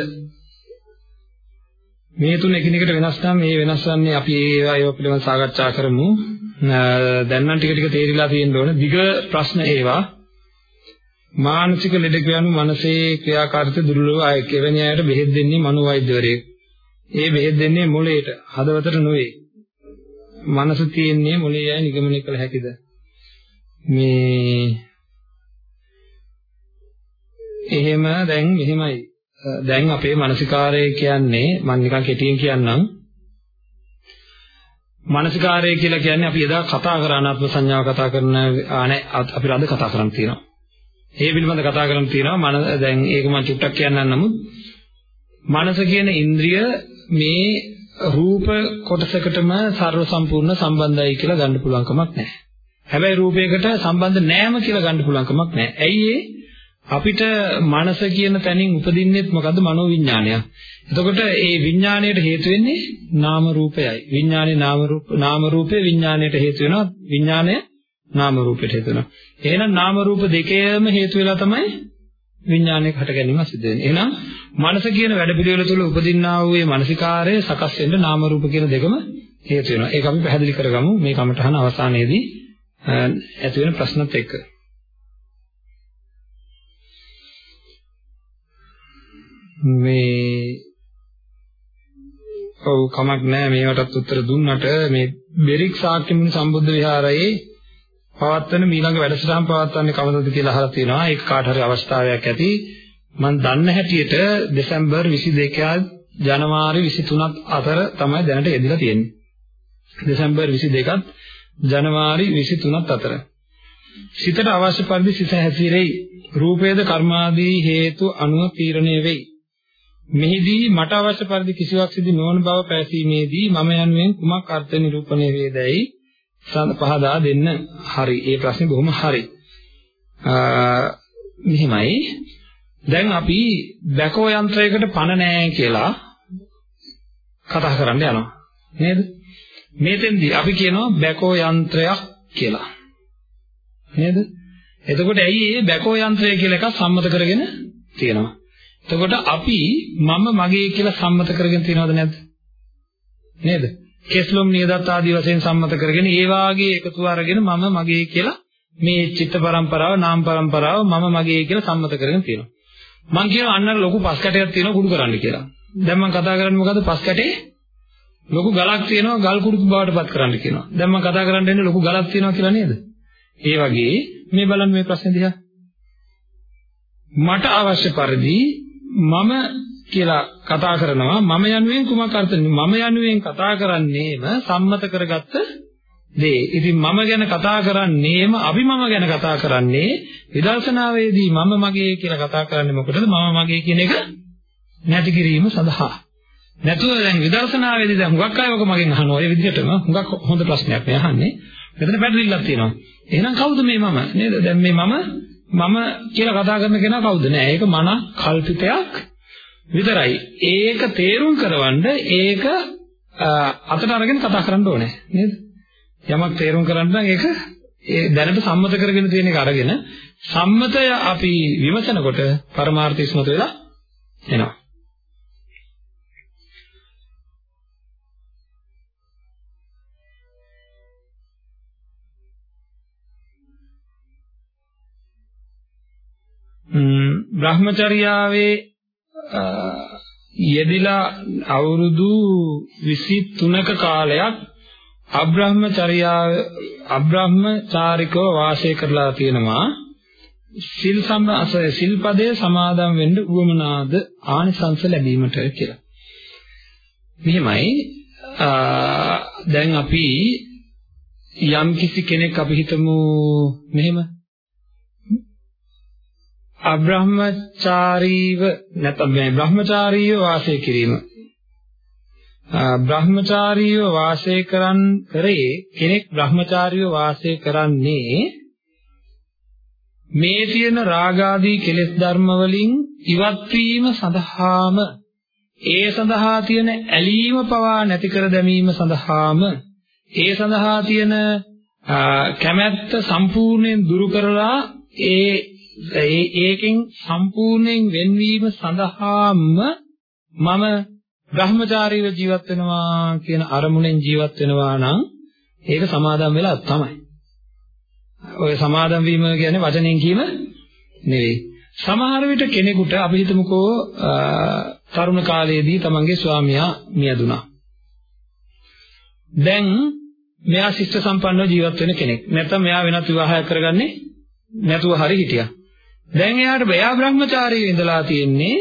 මේ තුන එකිනෙකට වෙනස් නම් මේ වෙනස් වන්නේ අපි ඒවා ඒවා පිළිබඳව සාකච්ඡා කරමු. දැන් නම් ටික ටික තේරිලා තියෙන්න ඕන. දිග ප්‍රශ්න ඒවා. මානසික ලෙඩ කියනු මනසේ ක්‍රියාකාරීත්වය දුර්වලව අය කෙවැනි අයට බෙහෙත් දෙන්නේ මනෝවෛද්‍යවරයෙක්. ඒ බෙහෙත් දෙන්නේ මොළයට, හදවතට නෙවෙයි. මනස තියෙන්නේ මොලේ යයි නිගමනය කළ හැකිද? මේ එහෙම දැන් මෙහෙමයි. දැන් අපේ මානසිකාරය කියන්නේ මම නිකන් කෙටියෙන් කියන්නම්. මානසිකාරය කියලා කියන්නේ අපි එදා කතා කරන අනාත්ම සංඥාව කතා කරන ආනේ අපි අද කතා කරන් තියෙනවා. ඒ පිළිබඳ කතා කරන් තියෙනවා. මන දැන් ඒක මම චුට්ටක් කියන්නම් නමුත් මනස කියන ඉන්ද්‍රිය මේ රූප කොටසකටම ਸਰව සම්පූර්ණ සම්බන්ධයි කියලා ගන්න පුළුවන් කමක් නැහැ. හැබැයි රූපයකට සම්බන්ධ නැහැම කියලා ගන්න පුළුවන් කමක් නැහැ. ඇයි අපිට මනස කියන තැනින් උපදින්නෙත් මොකද්ද මනෝවිඤ්ඤාණය. එතකොට ඒ විඤ්ඤාණයට හේතු වෙන්නේ නාම රූපයයි. විඤ්ඤාණේ නාම රූප නාම රූපේ විඤ්ඤාණයට හේතු වෙනවා. විඤ්ඤාණය නාම රූපයට හේතු වෙනවා. එහෙනම් නාම රූප දෙකේම හේතු වෙලා තමයි විඥානයක හට ගැනීම සිදු වෙන්නේ. එහෙනම් මනස කියන වැඩපිළිවෙල තුළ උපදින්නා වූ මේ මානසිකාරය සකස් වෙන්න නාම රූප කියන දෙකම හේතු වෙනවා. ඒක අපි පැහැදිලි කරගමු මේ කමඨහන අවසානයේදී ඇති වෙන ප්‍රශ්නත් එක්ක. මේ ඔව් කමක් නැහැ මේවටත් උත්තර දුන්නට මේ බෙරික් ශාක්‍යමුනි සම්බුද්ධ විහාරයේ පවත්වන ඊළඟ වැඩසටහන් පවත්වන්නේ කවදද කියලා අහලා තියෙනවා. ඒක කාට හරි අවස්ථාවක් ඇති. මම දන්න හැටියට දෙසැම්බර් 22 ජනවාරි 23ත් අතර තමයි දැනට යෙදিলা තියෙන්නේ. දෙසැම්බර් 22ත් ජනවාරි 23ත් අතර. සිතට අවශ්‍ය පරිදි සිත හැසිරෙයි. රූපේද කර්මාදී හේතු අනුව තීරණය වෙයි. මෙහිදී මට අවශ්‍ය පරිදි කිසිවක් සිදු නොවන බව පැසීමේදී මම යනුවෙන් කුමක් අර්ථ නිරූපණය වේදයි පහදා දෙන්න. හරි. ඒ ප්‍රශ්නේ බොහොම හරි. මෙහිමයි. දැන් අපි බැකෝ යන්ත්‍රයකට පණ නැහැ කියලා කතා කරන්න යනවා. නේද? මේතෙන්දී අපි කියනවා බැකෝ යන්ත්‍රයක් කියලා. නේද? එතකොට ඇයි මේ බැකෝ යන්ත්‍රය කියලා එකක් සම්මත කරගෙන තියෙනවා? එතකොට අපි මම මගේ කියලා සම්මත කරගෙන තියනවද නැද්ද? නේද? කෙස්ලොම් නියදත් ආදී වශයෙන් සම්මත කරගෙන ඒ වාගේ එකතු අරගෙන මම මගේ කියලා මේ චිත්ත පරම්පරාව නාම පරම්පරාව මම මගේ කියලා සම්මත කරගෙන තියෙනවා. මං කියනවා අන්න ලොකු පස් කැටයක් තියෙනවා කුඩු කරන්න කියලා. දැන් මං කතා කරන්නේ මොකද්ද පස් කැටේ? ලොකු ගලක් තියෙනවා ගල් කුඩු බවට පත් කරන්න කියනවා. දැන් මං කතා කරන්න ඉන්නේ ලොකු ගලක් තියෙනවා කියලා නේද? ඒ වගේ මේ බලන්න මේ ප්‍රශ්නේ දිහා. මට අවශ්‍ය පරිදි මම කියලා කතා කරනවා මම යනුවෙන් කුමක් අර්ථද මම යනුවෙන් කතා කරන්නේම සම්මත කරගත්ත දේ. ඉතින් මම ගැන කතා කරන්නේම අපි මම ගැන කතා කරන්නේ විදර්ශනාවේදී මම මගේ කියලා කතා කරන්නේ මොකටද මම මගේ කියන එක නැති කිරීම සඳහා. නැතුව දැන් විදර්ශනාවේදී දැන් හුඟක් අය ඔක මගෙන් අහනවා ඔය විදිහටම හුඟක් හොඳ ප්‍රශ්නයක් මේ අහන්නේ. මෙතන පැටලිල්ලක් තියෙනවා. එහෙනම් කවුද මේ මම? නේද? දැන් මේ මම මම කියලා කතා කරන කෙනා කවුද? නෑ ඒක මන කල්පිතයක් විතරයි. ඒක තේරුම් කරවන්න ඒක අතට අරගෙන කතා කරන්න ඕනේ නේද? යමක් තේරුම් කරන්න නම් ඒක ඒ දැනට සම්මත කරගෙන තියෙන එක අරගෙන සම්මතය අපි විමසනකොට පරමාර්ථ ඉස්මතු වෙලා එනවා. බ්‍රහ්මචර්යාවේ යෙදිලා අවුරුදු 23ක කාලයක් අබ්‍රහ්මචර්යාව අබ්‍රහ්මචාරිකව වාසය කරලා තියෙනවා සිල් සම සිල්පදයේ සමාදන් වෙන්න උවමනාද ආනිසංස ලැබීමට කියලා. මෙහෙමයි දැන් අපි යම් කිසි කෙනෙක් අපි හිතමු මෙහෙම අබ්‍රහ්මචාරීව නැත්නම් මේ බ්‍රහ්මචාරීව වාසය කිරීම. බ්‍රහ්මචාරීව වාසය කරන් කරේ කෙනෙක් බ්‍රහ්මචාරීව වාසය කරන්නේ මේ තියෙන රාගාදී කෙලෙස් ධර්ම වලින් ඉවත් වීම සඳහාම. ඒ සඳහා තියෙන ඇලීම පවා නැති කර දැමීම සඳහාම. ඒ සඳහා තියෙන කැමැත්ත සම්පූර්ණයෙන් දුරු කරලා ඒ ඒ ඒකෙන් සම්පූර්ණයෙන් වෙන්වීම සඳහාම මම බ්‍රහ්මචාරීව ජීවත් වෙනවා කියන අරමුණෙන් ජීවත් වෙනවා නම් ඒක සමාදම් වෙලා තමයි. ඔය සමාදම් වීම කියන්නේ වචනෙන් කීම නෙවෙයි. සමහර විට කෙනෙකුට අපි හිතමුකෝ තරුණ කාලයේදී තමන්ගේ ස්වාමියා මියදුනා. දැන් මෙයා ශිෂ්ට සම්පන්නව ජීවත් වෙන කෙනෙක්. නැත්නම් මෙයා වෙනත් විවාහයක් කරගන්නේ නැතුව හරි හිටියා. දැන් එයාට එයා බ්‍රහ්මචාරීව ඉඳලා තියෙන්නේ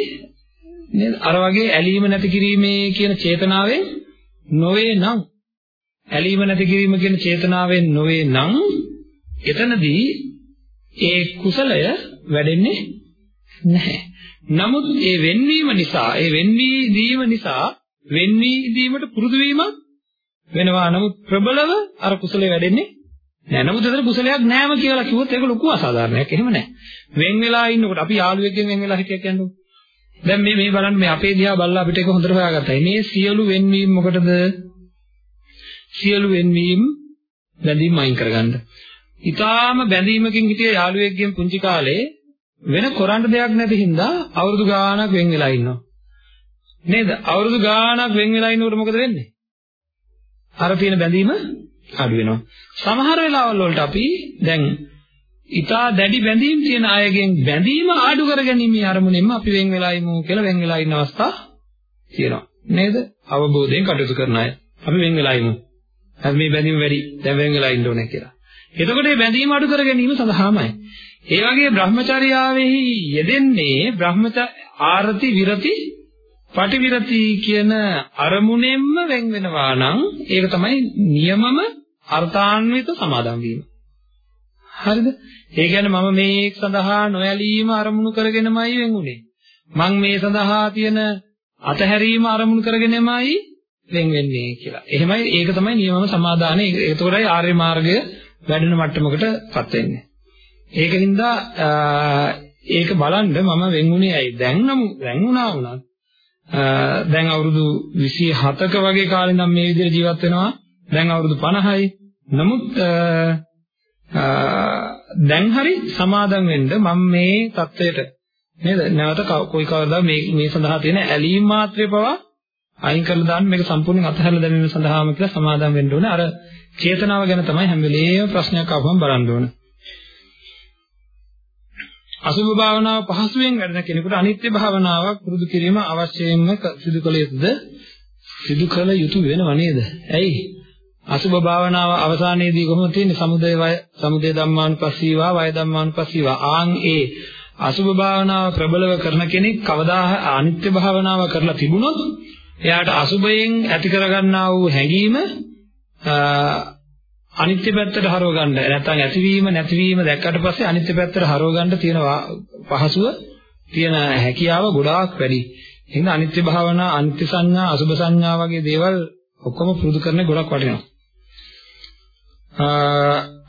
නේද? අර වගේ ඇලීම නැති කිරීමේ කියන චේතනාවෙන් නොවේ නම් ඇලීම නැති කිරීම කියන චේතනාවෙන් නොවේ නම් එතනදී ඒ කුසලය වැඩෙන්නේ නැහැ. නමුත් ඒ වෙන්වීම නිසා ඒ වෙන්වී දීම නිසා වෙන්වී දීමට පුරුදු වීමක් වෙනවා. නමුත් ප්‍රබලව අර කුසලය වැඩෙන්නේ නෑ නමුත් එතන කුසලයක් නෑම කියලා කිව්වොත් ඒක ලොකු අසාධාරණයක්. එහෙම නෑ. වෙන් වෙලා ඉන්නකොට අපි යාළුවෙක්ගෙන් වෙන් වෙලා හිටිය කියන්නේ. දැන් මේ මේ බලන්න මේ අපේ දිහා බලලා අපිට ඒක හොඳට හොයාගත්තා. මේ සියලු වෙන්වීම මොකටද? සියලු වෙන්වීම බැඳීම් අයින් කරගන්න. ඊටාම බැඳීමකින් හිටිය යාළුවෙක්ගෙන් පුංචි කාලේ වෙන කරන්න දෙයක් නැති හින්දා අවුරුදු ගාණක් වෙන් වෙලා ඉන්නවා. නේද? අවුරුදු ගාණක් වෙන් වෙලා ඉන්නකොට මොකද වෙන්නේ? අර තියෙන බැඳීම අඩු වෙනවා. සමහර වෙලාවල් වලට අපි දැන් ඊටා දැඩි බැඳීම් තියෙන අයගෙන් බැඳීම අඩු කරගැනීමේ අරමුණෙන්ම අපි වෙන් වෙලා ඉමු කියලා වෙන් වෙලා ඉන්න අවස්ථා තියෙනවා. නේද? අවබෝධයෙන් කටයුතු කරන අය. අපි වෙන් වෙලා ඉමු. අපි මේ බැඳීම වැඩි. දැන් වෙන් වෙලා ඉන්න ඕනේ කියලා. එතකොට මේ බැඳීම අඩු කර ගැනීම සඳහාමයි. ඒ වගේ Brahmacharyaවෙහි යෙදෙන්නේ Brahmacha ආරති විරති පටිවිරති කියන අරමුණෙන්ම වෙන් වෙනවා නම් ඒක තමයි නියමම අර්ථාන්විත සමාදන් වීම. හරිද? ඒ කියන්නේ මම මේ සඳහා නොයලීම අරමුණු කරගෙනමයි වෙන්ුනේ. මං මේ සඳහා තියෙන අතහැරීම අරමුණු කරගෙනමයි වෙන් වෙන්නේ කියලා. එහෙමයි ඒක තමයි නියමම සමාදානය. ඒතකොටයි ආර්ය මාර්ගය වැඩෙන මට්ටමකටපත් වෙන්නේ. ඒකින්ද ඒක බලන්න මම වෙන්ුනේ ඇයි? දැන් නම් වෙන් වුණා වුණත් දැන් අවුරුදු 27ක වගේ කාලේ ඉඳන් මේ විදිහට ජීවත් වෙනවා. දැන් අවුරුදු 50යි. නමුත් දැන් හරි සමාදම් වෙන්න මම මේ தത്വයට නේද? නැවත කොයි කවදා මේ මේ සඳහා තියෙන ඇලීම් මාත්‍රේ පවා අයින් කරලා දාන්න මේක සම්පූර්ණයෙන් අතහැරලා දැමීම සඳහාම කියලා සමාදම් වෙන්න ඕනේ. අර චේතනාව ගැන තමයි හැම වෙලේම ප්‍රශ්නයක් ආවම බලන්න ඕනේ. අසුභ භාවනාව පහසුවෙන් වැඩෙන කෙනෙකුට අනිත්‍ය භාවනාවක් පුරුදු කිරීම අවශ්‍යයෙන්ම සිදු කළ යුතුද? සිදු කළ යුතු වෙනව නේද? ඇයි? අසුභ භාවනාව අවසානයේදී කොහොමද තියෙන්නේ? සමුදය වය සමුදය ධම්මානුපස්සීවා වය ධම්මානුපස්සීවා. ආන් ඒ අසුභ භාවනාව ප්‍රබලව කරන කෙනෙක් කවදා අනිත්‍ය භාවනාව කරලා තිබුණොත් එයාට අසුභයෙන් ඇති කරගන්නා වූ හැඟීම අනිත්‍ය පැත්තට හරව ගන්න නැත්නම් ඇතිවීම නැතිවීම දැක්කට පස්සේ අනිත්‍ය පැත්තට හරව ගන්න තියෙන පහසුව තියෙන හැකියාව ගොඩාක් වැඩි. එහෙනම් අනිත්‍ය භාවනා, අනිත්‍ය සංඥා, අසුභ සංඥා වගේ දේවල් ඔක්කොම පුරුදු කරන්න ගොඩක් වටිනවා.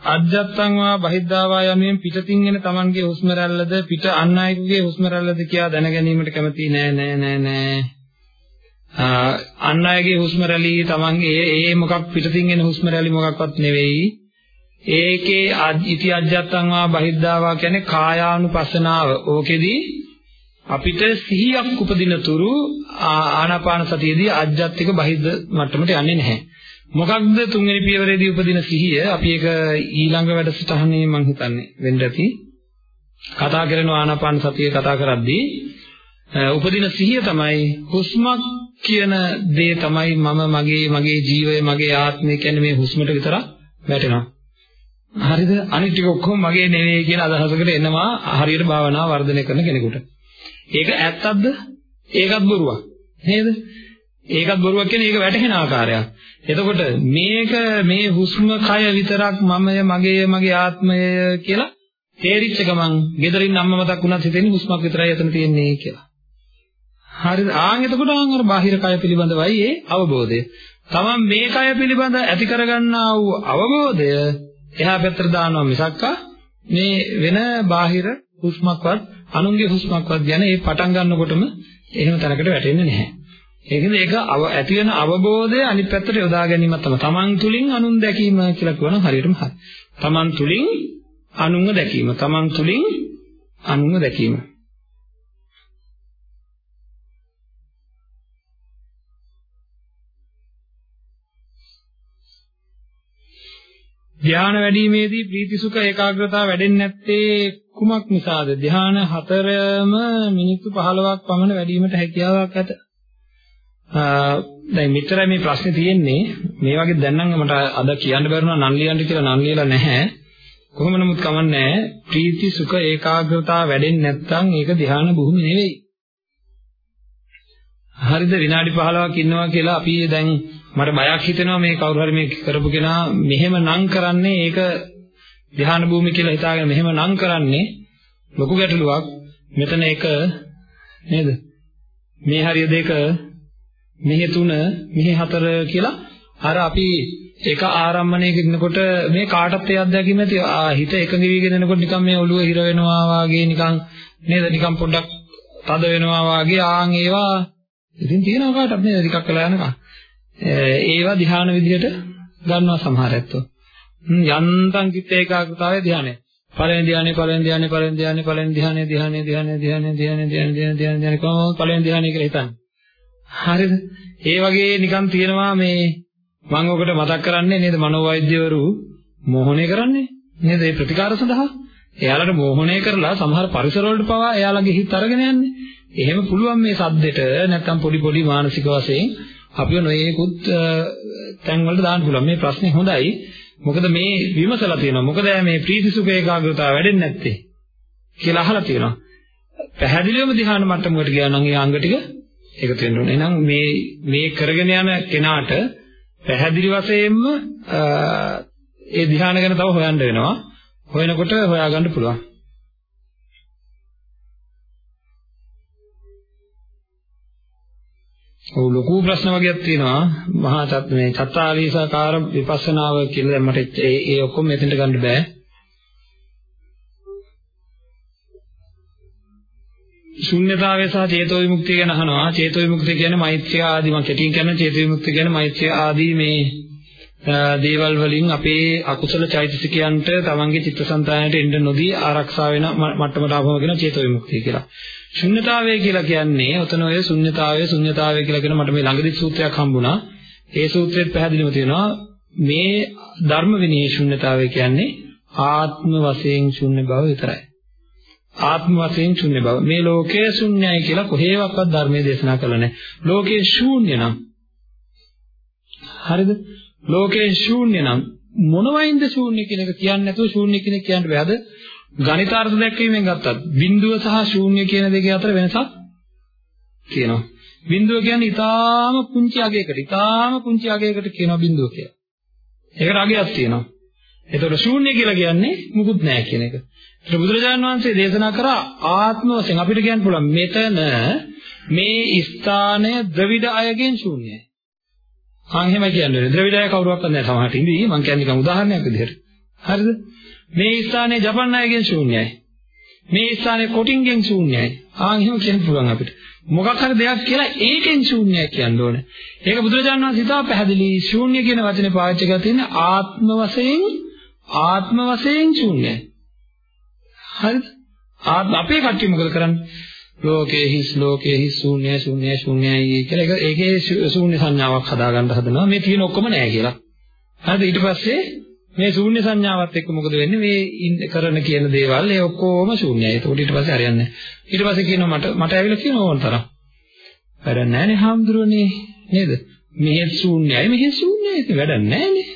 අජත්තං වා බහිද්ධාවා යමෙන් පිටතින් එන Tamanගේ හුස්ම රැල්ලද පිට අන් අයෙකුගේ හුස්ම රැල්ලද කියා දැන ගැනීමට කැමති නෑ නෑ නෑ නෑ අන් අයගේ හුස්ම රැලි තමන්ගේ ඒ මොකක් පිටතින් එන හුස්ම රැලි මොකක්වත් නෙවෙයි. ඒකේ ඉති අජ්ජත්තං වා බහිද්ධාවා කියන්නේ කායානුපස්සනාව. ඕකෙදී අපිට සිහියක් උපදින තුරු ආනාපාන සතියේදී අජ්ජත්තික බහිද්ධ මට්ටමට යන්නේ නැහැ. මොකක්ද තුන්වෙනි පියවරේදී උපදින සිහිය? අපි ඒක ඊළඟ වැඩසටහනේ මම හිතන්නේ වෙන්න ඇති. කතා කරන ආනාපාන සතිය කතා කරද්දී උපදින සිහිය තමයි හුස්මක් කියන දේ තමයි මම මගේ මගේ ජීවය මගේ ආත්මය කියන්නේ මේ හුස්මට විතරක් වැටෙනවා. හරිද? අනිත් ටික ඔක්කොම මගේ නෙවෙයි කියන අදහසකට එනවා හරියට භාවනාව වර්ධනය කරන කෙනෙකුට. ඒක ඇත්තක්ද? ඒකත් බොරුවක්. නේද? ඒකත් බොරුවක් කියන්නේ ඒක වැටහෙන ආකාරයක්. එතකොට මේක මේ හුස්ම කය විතරක් මමය මගේ මගේ ආත්මය කියලා තේරිච්ච ගමන් gederin අම්ම මතක් වුණත් හිතෙන්නේ හුස්මක් විතරයි එතන තියෙන්නේ කියලා. හරිද? ආන් එතකොට ආන් අර බාහිර කය පිළිබඳවයි ඒ අවබෝධය. තමන් මේ කය පිළිබඳ ඇති කරගන්නා වූ අවබෝධය එහා පැත්තට දානවා මිසක්කා මේ වෙන බාහිර හුස්මක්වත් අනුන්ගේ හුස්මක්වත් ගැන ඒ පටන් ගන්නකොටම එහෙම තරකට වැටෙන්නේ නැහැ. ඒකද ඒක ඇති වෙන අවබෝධය අනිත් පැත්තට යොදා ගැනීමක් තමයි. තමන් තුලින් අනුන් දැකීම කියලා කියවනම් හරියටම හරි. තමන් තුලින් අනුන්ව දැකීම. තමන් තුලින් අනුන්ව දැකීම. ධ්‍යාන වැඩිීමේදී ප්‍රීති සුඛ ඒකාග්‍රතාව වැඩෙන්නේ නැත්තේ කුමක් නිසාද? ධ්‍යාන හතරම මිනිත්තු 15ක් පමණ වැඩිවීමට හැකියාවක් ඇත. දැන් මෙතරයි මේ ප්‍රශ්නේ තියෙන්නේ. මේ වගේ දැන් නම් මට අද කියන්න බැරුණා නන් ලියන්න කියලා නන් ලියලා නැහැ. කොහොම නමුත් කමන්නේ ප්‍රීති සුඛ ඒකාග්‍රතාව වැඩෙන්නේ නැත්නම් ඒක ධ්‍යාන භූමි නෙවෙයි. හරිද විනාඩි 15ක් ඉන්නවා කියලා අපි දැන් මට බයක් හිතෙනවා මේ කවුරු හරි මේ කරපු කෙනා මෙහෙම නම් කරන්නේ ඒක ධ්‍යාන භූමි කියලා හිතාගෙන මෙහෙම නම් කරන්නේ ලොකු ගැටලුවක්. මෙතන එක නේද? මේ හරිය දෙක මෙහි තුන මෙහි හතර කියලා අර අපි එක ආරම්භණයක ඉන්නකොට මේ කාටත් ඒ අත්දැකීම ඇති. හිත එකඟ වීගෙන එනකොට නිකන් මේ ඔළුව හිර වෙනවා වාගේ නිකන් නේද? නිකන් පොඩ්ඩක් තද වෙනවා වාගේ ආන් ඒවා ඉතින් තියෙනවා කාටත් නේද? ටිකක් වෙලා යනකම්. ඒවා ධ්‍යාන විදිහට ගන්නවා සමහර ඇත්තෝ. යන්තම් චිත්ත ඒකාග්‍රතාවය ධ්‍යානය. පළවෙනි ධ්‍යානෙ පළවෙනි ධ්‍යානෙ පළවෙනි ධ්‍යානෙ පළවෙනි ධ්‍යානෙ ධ්‍යානෙ ධ්‍යානෙ ධ්‍යානෙ ධ්‍යානෙ ධ්‍යානෙ ධ්‍යානෙ ධ්‍යානෙ ධ්‍යානෙ කොහොමද පළවෙනි ධ්‍යානෙ කියලා හිතන්නේ. හරිද? ඒ වගේ නිකන් තියෙනවා මේ මම ඔකට මතක් කරන්නේ නේද මනෝවෛද්‍යවරු මෝහණය කරන්නේ නේද ඒ ප්‍රතිකාර සඳහා එයාලට මෝහණය කරලා සමහර පරිසර වලට පවා එයාලගේ හිත අරගෙන යන්නේ. එහෙම පුළුවන් මේ සද්දෙට නැත්තම් පොඩි පොඩි මානසික වශයෙන් අපිව නොයේකුත් තැන් වලට දාන්න පුළුවන්. මේ ප්‍රශ්නේ හොඳයි. මොකද මේ විමසලා තියෙනවා. මොකද මේ ප්‍රීති සුඛ ඒකාග්‍රතාව වැඩෙන්නේ නැත්තේ කියලා අහලා තියෙනවා. පැහැදිලිවම ධ්‍යාන මට්ටමකට ගියා නම් ඒ අංග ටික එකතු වෙන්න ඕනේ. එහෙනම් මේ මේ කරගෙන යන කෙනාට පැහැදිලි වශයෙන්ම ඒ ධ්‍යාන ගැන තව හොයන්න වෙනවා. හොයනකොට හොයාගන්න පුළුවන්. ඔව් ලොකු ප්‍රශ්න වගේක් තියෙනවා. මහා චත් මේ චත්තාරීසාකාර විපස්සනාව කියලා දැන් මට ඒ ඒ ඔක්කොම මෙතෙන්ට ගන්න බෑ. ශුන්‍යතාවය සහ චේතෝ විමුක්තිය ගැන අහනවා. චේතෝ විමුක්තිය කියන්නේ මෛත්‍රිය ආදී මම කෙටියෙන් කියන චේතෝ විමුක්තිය කියන්නේ මෛත්‍රිය ආදී මේ දේවල් වලින් අපේ අකුසල චෛතසිකයන්ට තමන්ගේ චිත්තසංතානයට එන්න නොදී ආරක්ෂා වෙන මට්ටමට ආවම කියන චේතෝ විමුක්තිය කියලා. ශුන්්‍යතාවය කියලා කියන්නේ ඔතන ඔය ශුන්්‍යතාවය ශුන්්‍යතාවය කියලා කියන මට මේ ළඟදි සූත්‍රයක් හම්බුණා. ඒ සූත්‍රෙත් පැහැදිලිව තියෙනවා මේ ධර්ම විනී ශුන්්‍යතාවය කියන්නේ ආත්ම වශයෙන් ශුන්‍ය බව විතරයි. ආත්ම වශයෙන් ශුන්‍ය බව. මේ ලෝකයේ ශුන්‍යයි කියලා කොහේවත් ධර්මයේ දේශනා කළා නැහැ. ලෝකයේ ශූන්‍ය නම් හරිද? ලෝකේ ශූන්‍ය නම් මොනවයින්ද ශූන්‍ය කියන එක කියන්නේ නැතුව ශූන්‍ය කියන එක කියන්න බෑද? ගණිතාර්ථ දැක්වීමෙන් ගත්තත් බිඳුව සහ ශූන්‍ය කියන දෙකේ අතර වෙනසක් තියෙනවා. බිඳුව කියන්නේ ඊටාම පුංචි අගයකට, ඊටාම පුංචි අගයකට කියනවා බිඳුව කියලා. ඒකට අගයක් තියෙනවා. එතකොට ශූන්‍ය කියලා කියන්නේ මුකුත් නැහැ කියන එක. ඒත් බුදුරජාණන් වහන්සේ දේශනා කරා ආත්ම වශයෙන් අපිට කියන්න පුළුවන් මෙතන මේ ස්ථානය ද්‍රවිඩ අයගෙන් ශූන්‍යයි. ආන් එහෙම කියන්නේ ද්‍රවිඩය කවුරුවක්වත් නැහැ සමහරට ඉඳී මම කියන්නේ නිකන් උදාහරණයක් විදිහට. හරිද? මේ ස්ථානයේ ජපන් අයගෙන් ශූන්‍යයි. මේ ස්ථානයේ කොටින්ගෙන් ශූන්‍යයි. ආන් එහෙම කියන්න පුළුවන් අපිට. මොකක් හරි දෙයක් කියලා ඒකෙන් ශූන්‍යයි කියන්න ඕනේ. ඒක බුදුරජාණන් වහන්සේ ඉතා පැහැදිලි ශූන්‍ය කියන වචනේ පාවිච්චි කරලා තියෙන්නේ ආත්ම වශයෙන් ආත්ම වශයෙන් ශූන්‍යයි. හරිද? ආත්ම අපේ කට්ටිය මොකද කරන්නේ? ලෝකේ හිස් ලෝකේ හිස් ශූන්‍යයි ශූන්‍යයි ශූන්‍යයි කියලා ඒක ඒකේ ශූන්‍ය සංඥාවක් හදාගන්න හදනවා මේ තියෙන ඔක්කොම නැහැ කියලා. හරිද ඊට පස්සේ මේ ශූන්‍ය සංඥාවත් එක්ක මොකද වෙන්නේ මේ කරන කියන දේවල් ඒ ඔක්කොම ශූන්‍යයි. ඒකට ඊට පස්සේ හරියන්නේ නැහැ. ඊට පස්සේ කියනවා මට මට ඇවිල්ලා කියනවා ඕන තරම්. වැඩක් නැහැ නේ හාමුදුරනේ නේද? මෙහෙ ශූන්‍යයි මෙහෙ ශූන්‍යයි ඒක වැඩක් නැහැ නේ.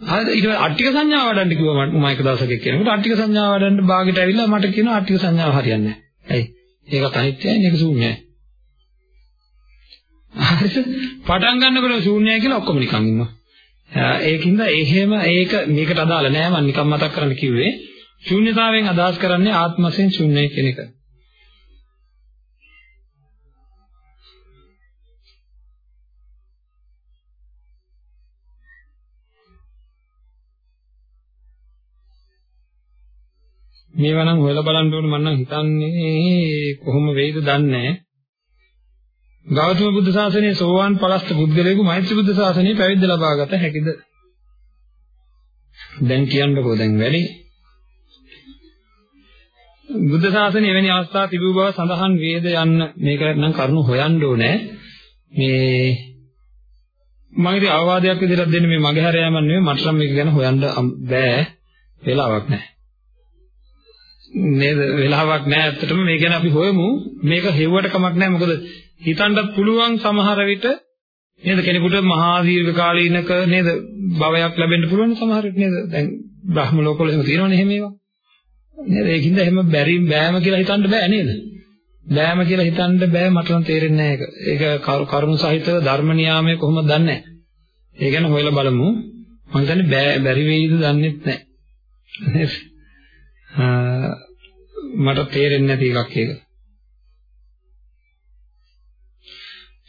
හරිද ඊට පස්සේ අට්ටික සංඥාව වඩන්න කිව්වා මම එක දවසක කියනකොට අට්ටික සංඥාව වඩන්න භාගයට ඇවිල්ලා මට කියනවා අට්ටික සංඥාව හරියන්නේ නැහැ. ඇයි? ඒකත් අනිත්‍යයි මේක ශූන්‍යයි. හරිද? පටන් ගන්නකොට ශූන්‍යයි කියලා ඔක්කොම නිකන් ඉන්නවා. ඒකින්ද එහෙම ඒක මේකට අදාළ නෑ මම නිකන් මතක් කරන්න කිව්වේ. ශූන්‍යතාවයෙන් අදහස් කරන්නේ ආත්ම වශයෙන් ශූන්‍යයි කියන එක. මේවා නම් හොයලා බලන්න ඕනේ මම නම් හිතන්නේ කොහොම වෙයිද දන්නේ ගෞතම බුදු සාසනයේ සෝවාන් පලස්ත පුද්ගලයෙකු මෛත්‍රී බුදු සාසනයේ පැවිද්ද ලබාගත හැකිද? දැන් කියන්නකෝ දැන් වැඩි. බුද්ධ ශාසනයේ එවැනි අවස්ථා තිබූ බව සඳහන් වේද යන්න මේක නම් කරුණු හොයන්න ඕනේ. මේ මම ඉතින් අවවාදයක් විදිහට දෙන්නේ මේ මගේ හැරෑමක් නෙවෙයි මට නම් මේක ගැන හොයන්න බෑ වෙලාවක් නැහැ. නේද වෙලාවක් නැහැ ඇත්තටම. මේ ගැන අපි හොයමු. මේක හෙව්වට කමක් නැහැ මොකද හිතන්නත් පුළුවන් සමහර විට නේද? කෙනෙකුට මහා දීර්ඝ කාලීනක නේද? භවයක් ලැබෙන්න පුළුවන් සමහර විට නේද? දැන් බ්‍රහ්ම ලෝකවල එහෙම තියෙනවනේ එහෙම ඒවා. නේද? ඒකින්ද එහෙම බැරි බෑම කියලා හිතන්න බෑ නේද? බෑම කියලා හිතන්න බෑ. මට නම් තේරෙන්නේ නැහැ ඒක. ඒක කරුණු සහිතව ධර්ම නියාමය කොහොමද දන්නේ නැහැ ඒ ගැන හොයලා බලමු. මම හිතන්නේ බෑ බැරි වෙයිද දන්නෙත් නැහැ මට තේරෙන්නේ නැති එකක් ඒක.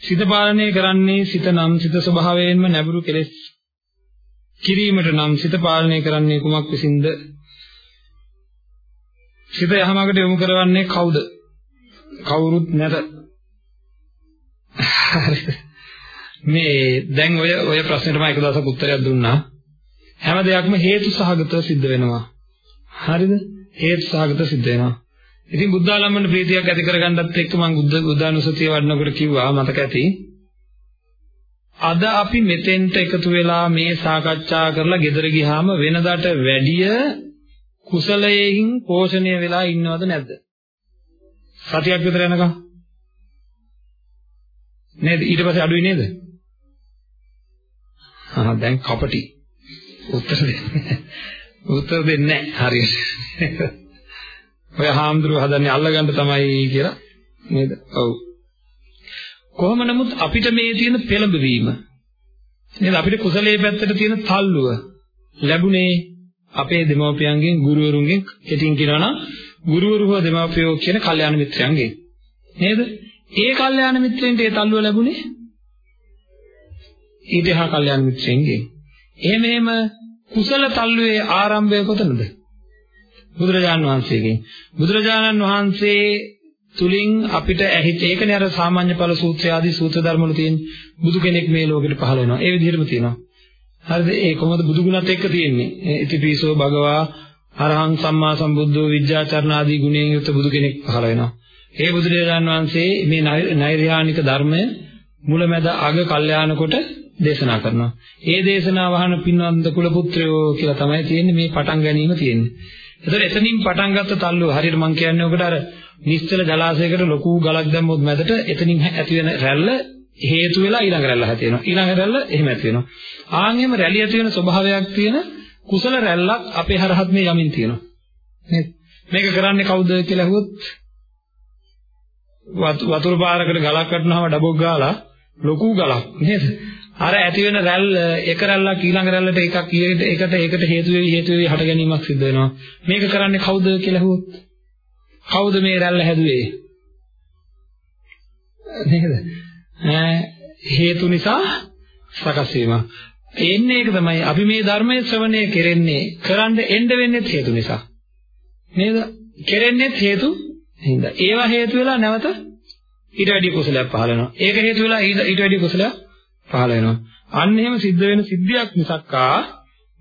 සිත පාලනය කරන්නේ සිත නම් සිත ස්වභාවයෙන්ම නැඹුරු කෙලෙස් කිරීමට නම් සිත පාලනය කරන්නේ කුමක් විසින්ද? සිත යහමකට යොමු කරවන්නේ කවුද? කවුරුත් නැත. මේ දැන් ඔය ඔය ප්‍රශ්නෙට මම එක දවසක් උත්තරයක් දුන්නා. හැම දෙයක්ම හේතු සහගතව සිද්ධ වෙනවා. හරිද? හේතු සහගත සිද්ධ වෙනවා. ඉතින් බුද්ධාලම්බන ප්‍රීතියක් ඇති කරගන්නත් එක්ක මම බුද්ධ බුද්ධානුසතිය වඩනකොට කිව්වා මතක ඇති. අද අපි මෙතෙන්ට එකතු වෙලා මේ සාකච්ඡා කරලා ගෙදර ගියාම වෙනදාට වැඩිය කුසලයෙන් පෝෂණය වෙලා ඉන්නවද නැද්ද? සතියක් විතර යනකම් නේද ඊට පස්සේ අඩුයි නේද? ආ දැන් කපටි උත්තර දෙන්නේ උත්තර දෙන්නේ නැහැ හරියට. ඔය හාමුදුරුවෝ හදන්නේ අල්ලගන්න තමයි කියලා නේද? ඔව්. කොහොම නමුත් අපිට මේ තියෙන පෙළඹවීම නේද අපිට කුසලයේ පැත්තට තියෙන තල්ලුව ලැබුණේ අපේ දෙමව්පියන්ගෙන් ගුරුවරුන්ගෙන් කෙටින් කියනවා නම් ගුරුවරු හෝ දෙමව්පියෝ කියන කල්යාණ මිත්‍රයන්ගෙන් නේද? ඒ කල්යාණ මිත්‍රෙන්ට ඒ තල්ලුව ලැබුණේ ඊටහා කල්යාණ මිත්‍රෙන්ගෙන්. එහෙම එහෙම කුසල තල්ලුවේ ආරම්භය කොතනද? බුදුරජාණන් වහන්සේගෙන්. බුදුරජාණන් වහන්සේ තුලින් අපිට ඇහිච්ච ඒකනේ අර සාමාන්‍ය ඵල සූත්‍රය ආදී සූත්‍ර ධර්ම වල තියෙන බුදු කෙනෙක් මේ ලෝකෙට පහළ වෙනවා. ඒ විදිහටම තියෙනවා. හරිද? ඒ කොහොමද බුදු ගුණත් එක්ක තියෙන්නේ? ඉතිපිසෝ භගවා අරහං සම්මා සම්බුද්ධෝ විද්‍යාචරණ ආදී ගුණයෙන් යුක්ත බුදු කෙනෙක් පහළ වෙනවා. ඒ බුදුරජාණන් වහන්සේ මේ නෛර්යානික ධර්මය මුලැමැද අග කල්යාණ කොට දේශනා කරනවා. ඒ දේශනාව අහන පින්වන්ත කුල පුත්‍රයෝ කියලා තමයි තියෙන්නේ මේ පටන් ගැනීම තියෙන්නේ. ඒතර එතනින් පටන් ගත්ත තල්ලුව හරියට මම කියන්නේ ඔකට අර නිශ්චල ජලාශයකට ලොකු ගලක් දැම්මොත් මැදට එතනින් ඇති වෙන රැල්ල හේතු වෙලා ඊළඟ රැල්ල ඇති වෙනවා. ඊළඟ රැල්ල එහෙම ඇති වෙනවා. ආන් එහෙම රැළිය ඇති වෙන ස්වභාවයක් තියෙන කුසල රැල්ලක් අපේ හරහත් මේ යමින් තියෙනවා. නේද? මේක කරන්නේ කවුද කියලා අහුවොත් වතුර පාරකට ගලක් වටනවාම ඩබොක් ගාලා ලොකු ගලක් නේද? අර ඇති වෙන රැල්ල එක රැල්ලක් ඊළඟ රැල්ලට එකක් එකට ඒකට හේතු වෙවි හේතු වෙවි හට ගැනීමක් සිද්ධ වෙනවා. මේක කරන්නේ කවුද කියලා අහුවොත් කවුද මේ රැල්ල හැදුවේ? නේද? හේතු නිසා සකස් වීම. එන්නේ ඒක තමයි අපි මේ ධර්මයේ ශ්‍රවණය කෙරෙන්නේ කරන්න එන්න වෙන්නේ හේතු නිසා. නේද? කෙරෙන්නේ හේතු හින්දා. ඒවා හේතු වෙලා නැවත ඊට වැඩි කුසලයක් පහළ වෙනවා. ඒක හේතු වෙලා ඊට වැඩි කුසලයක් පහළ වෙනවා. අන්න එහෙම සිද්ධ වෙන සිද්ධියක් මිසක්කා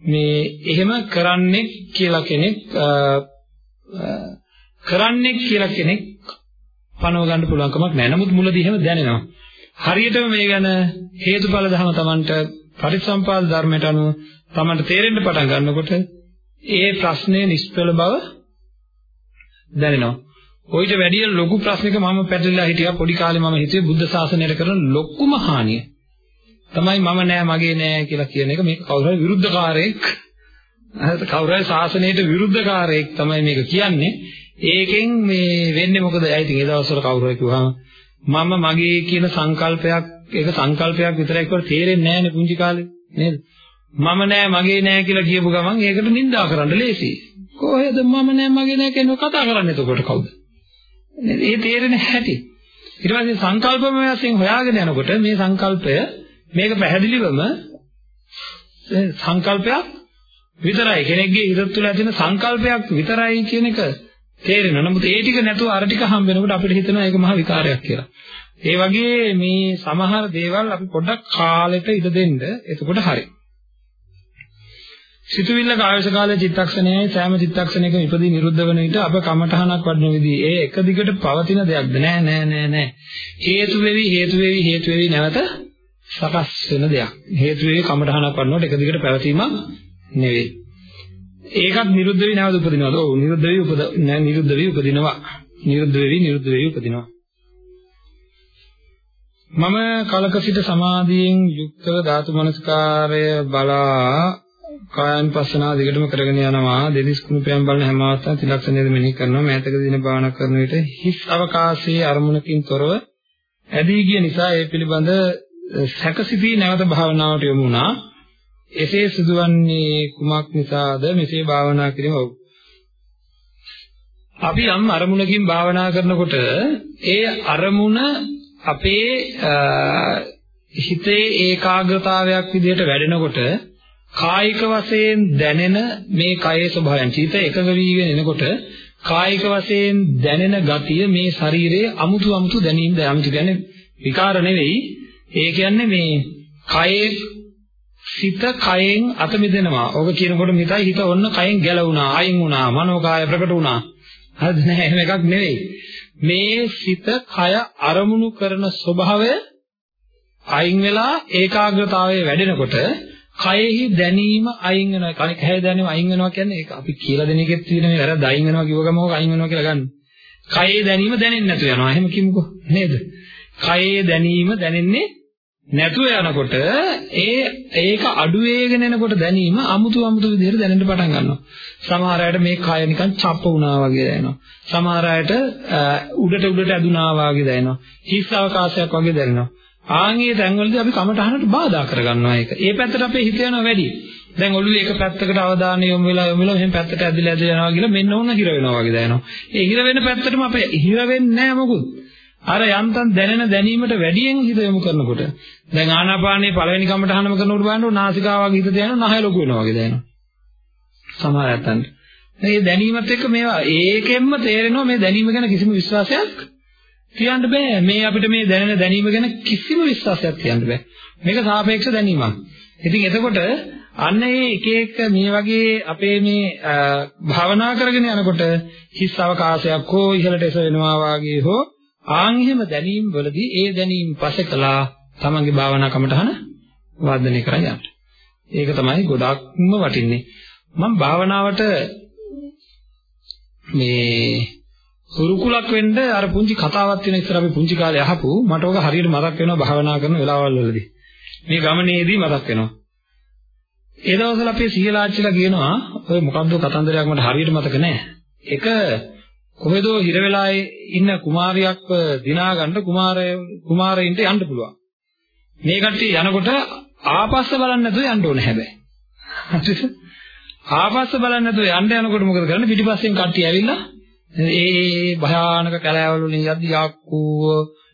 මේ එහෙම කරන්නේ කියලා කෙනෙක් කරන්නේ කියලා කෙනෙක් පනව ගන්න පුළුවන් කමක් නැහැ. නමුත් මුලදී එහෙම දැනෙනවා. හරියටම මේ ගැන හේතුඵල ධර්ම Tamanට පරිසම්පාද ධර්මයට අනුව Tamanට තේරෙන්න පටන් ගන්නකොට ඒ ප්‍රශ්නේ නිෂ්පල බව දැනෙනවා. ඔయిత වැඩිය ලොකු ප්‍රශ්නයක මම පැටලලා හිටියා පොඩි කාලේ මම හිතුවේ බුද්ධ ශාසනයට කරන ලොකුම හානිය තමයි මම නෑ මගේ නෑ කියලා කියන එක මේක කවුරු හරි විරුද්ධකාරයෙක් කවුරු හරි ශාසනයට විරුද්ධකාරයෙක් තමයි මේක කියන්නේ ඒකෙන් මේ වෙන්නේ මොකද? ඇයි ඉතින් ඒ දවස්වල කවුරු හරි කිව්වහම මම මගේ කියන සංකල්පයක් ඒක සංකල්පයක් විතරයි කියලා තේරෙන්නේ නැහැනේ පුංචි කාලේ නේද? මම නෑ මගේ නෑ කියලා කියපු ගමන් ඒකට නිඳා කරන්න ලේසි. කොහෙද මම නෑ මගේ නෑ කියන කතා කරන්නේ එතකොට කවුද? නේද? ඒ තේරෙන හැටි. ඊට පස්සේ සංකල්පමය වශයෙන් හොයාගෙන යනකොට මේ සංකල්පය මේක පැහැදිලිවම සංකල්පයක් විතරයි කෙනෙක්ගේ හිත තුළ ඇතිවෙන සංකල්පයක් විතරයි කියන එක තේරෙනවා. නමුත් ඒ ටික නැතුව අර ටික හම්බ වෙනකොට අපිට හිතෙනවා ඒක මහ විකාරයක් කියලා. ඒ වගේ මේ සමහර දේවල් අපි පොඩ්ඩක් කාලෙට ඉඩ දෙන්න එතකොට හරි. සිතුවිල්ල කායස කාලයේ චිත්තක්ෂණයයි සෑම චිත්තක්ෂණයකම ඉපදී නිරුද්ධ වෙන විට අප කමඨහනක් වඩන විදිහ ඒ එක දිගට පවතින දෙයක්ද නෑ නෑ නෑ නෑ හේතු වෙවි හේතු වෙවි හේතු වෙවි නැවත සකස් වෙන දෙයක් හේතු වෙවි කමඨහනක් වඩනකොට එක දිගට පැවතීමක් නෙවෙයි ඒකත් නිරුද්ධ වෙවි නැවත උපදිනවද? ඔව් නිරුද්ධ වෙවි උපද නෑ නිරුද්ධ වෙවි උපදිනවා. නිරුද්ධ වෙවි නිරුද්ධ වෙවි උපදිනවා. මම කලක සිට සමාධියෙන් යුක්තව ධාතු මනස්කාරය බලා කායන් පස්සනා දිගටම කරගෙන යනවා දෙවිස් කුණුපයන් බලන හැම අවස්ථාවකම ත්‍රිලක්ෂණයද මෙනෙහි කරනවා මෑතක දින භාවනා කරන විට හිස් අවකාශයේ අරමුණකින් තොරව ඇදී ගිය නිසා ඒ පිළිබඳ සැකසිතී නැවත භාවනාවට යොමු වුණා. එසේ සිදුවන්නේ කුමක් නිසාද? මෙසේ භාවනා කිරීම ඔව්. අපි යම් අරමුණකින් භාවනා කරනකොට ඒ අරමුණ අපේ හිතේ ඒකාග්‍රතාවයක් විදිහට වැඩෙනකොට කායික වශයෙන් දැනෙන මේ කයේ ස්වභාවයන් චිත එකඟ වීගෙන එනකොට කායික වශයෙන් දැනෙන ගතිය මේ ශරීරයේ අමුතු අමුතු දැනීම් දැනීම් කියන්නේ විකාර නෙවෙයි. ඒ කියන්නේ මේ කයේ සිත කයෙන් අත මිදෙනවා. ඔබ කියනකොට මිතයි හිත ඔන්න කයෙන් ගැලවුණා, අයින් වුණා, මනෝකාය ප්‍රකට වුණා. හරිද නෑ එහෙම එකක් නෙවෙයි. මේ සිත කය අරමුණු කරන ස්වභාවය අයින් වෙලා ඒකාග්‍රතාවයේ වැඩෙනකොට කයෙහි දැනීම අයින් වෙනවා. කයෙහි දැනීම අයින් වෙනවා කියන්නේ ඒක අපි කියලා දෙන එකෙත් තියෙන මේ වැරද්ද අයින් වෙනවා කිව්ව ගමන් ඕක අයින් වෙනවා කියලා ගන්න. කයේ දැනීම දැනෙන්නේ නැතු වෙනවා. එහෙම කිමුකෝ නේද? කයේ දැනීම දැනෙන්නේ නැතුව යනකොට ඒ ඒක අඩු වේගෙන එනකොට දැනීම අමුතු අමුතු විදිහට දැනෙන්න පටන් ගන්නවා. සමහර අයට මේ කය නිකන් චප්ප වුණා වගේ දැනෙනවා. සමහර අයට උඩට උඩට ඇදුනා වගේ දැනෙනවා. හිස් අවකාශයක් වගේ දැනෙනවා. ආන්ගේ තැන්වලදී අපි කමටහනට බාධා කරගන්නවා ඒක. ඒ පැත්තට අපේ හිත යනවා වැඩි. දැන් ඔළුවේ එක පැත්තකට අවධානය යොමු වෙලා යොමු වෙලා මෙහෙම පැත්තට ඇදලා ඇදලා යනවා කියලා මෙන්න ඕන හිර වෙනවා වගේ දැනෙනවා. ඒ හිර වෙන පැත්තටම අපේ හිර වෙන්නේ නැහැ මොකුත්. අර යන්තම් දැනෙන දැනීමට වැඩියෙන් හිත යොමු කරනකොට දැන් ආනාපානයේ පළවෙනි කමටහනම කරනකොට බලනකොට නාසිකාවගේ හිත දැනෙනවා නහය ලොකු වෙනවා වගේ දැනෙනවා. සමහර ඇත්තන්ට. මේ දැනීමත් එක්ක මේවා ඒකෙන්ම තේරෙනවා මේ දැනීම ගැන කිසිම විශ්වාසයක් තියන්න බෑ. මේ අපිට මේ දැනෙන දැනීම ගැන කිසිම විශ්වාසයක් තියන්න බෑ. මේක සාපේක්ෂ දැනීමක්. ඉතින් එතකොට අන්න ඒ එක එක මේ වගේ අපේ මේ භාවනා කරගෙන යනකොට හිස් අවකාශයක් හෝ ඉහළට එස වෙනවා වාගේ හෝ ආන් එහෙම දැනීම් වලදී ඒ දැනීම් පසකලා තමන්ගේ භාවනා කමටහන වර්ධනය කරගෙන යන්න. ඒක තමයි ගොඩක්ම වටින්නේ. මම භාවනාවට මේ සුරුකුලක් වෙන්න අර පුංචි කතාවක් තියෙන ඉස්සර අපි පුංචි කාලේ අහපු මට ඕක හරියට මතක් වෙනවා භාවනා කරන වෙලාවල් වලදී. මේ ගමනේදී මතක් වෙනවා. ඒ දවස්වල අපේ සීලාච්චිලා කියනවා ඔය මොකද්ද කතන්දරයක් මට හරියට මතක නැහැ. එක කොහෙදෝ හිර වෙලා ඉන්න කුමාරියක්ව දිනා ගන්න කුමාරය කුමාරයින්ට යන්න පුළුවන්. මේ කට්ටිය යනකොට ආපස්ස බලන්න නැතුව යන්න ඕනේ හැබැයි. හරිද? ආපස්ස බලන්න නැතුව යන්න යනකොට මොකද කරන්නේ? පිටිපස්සෙන් කට්ටිය ඇවිල්ලා ඒ භයානක කැලෑවල වලින් යද්දි යාක්කුව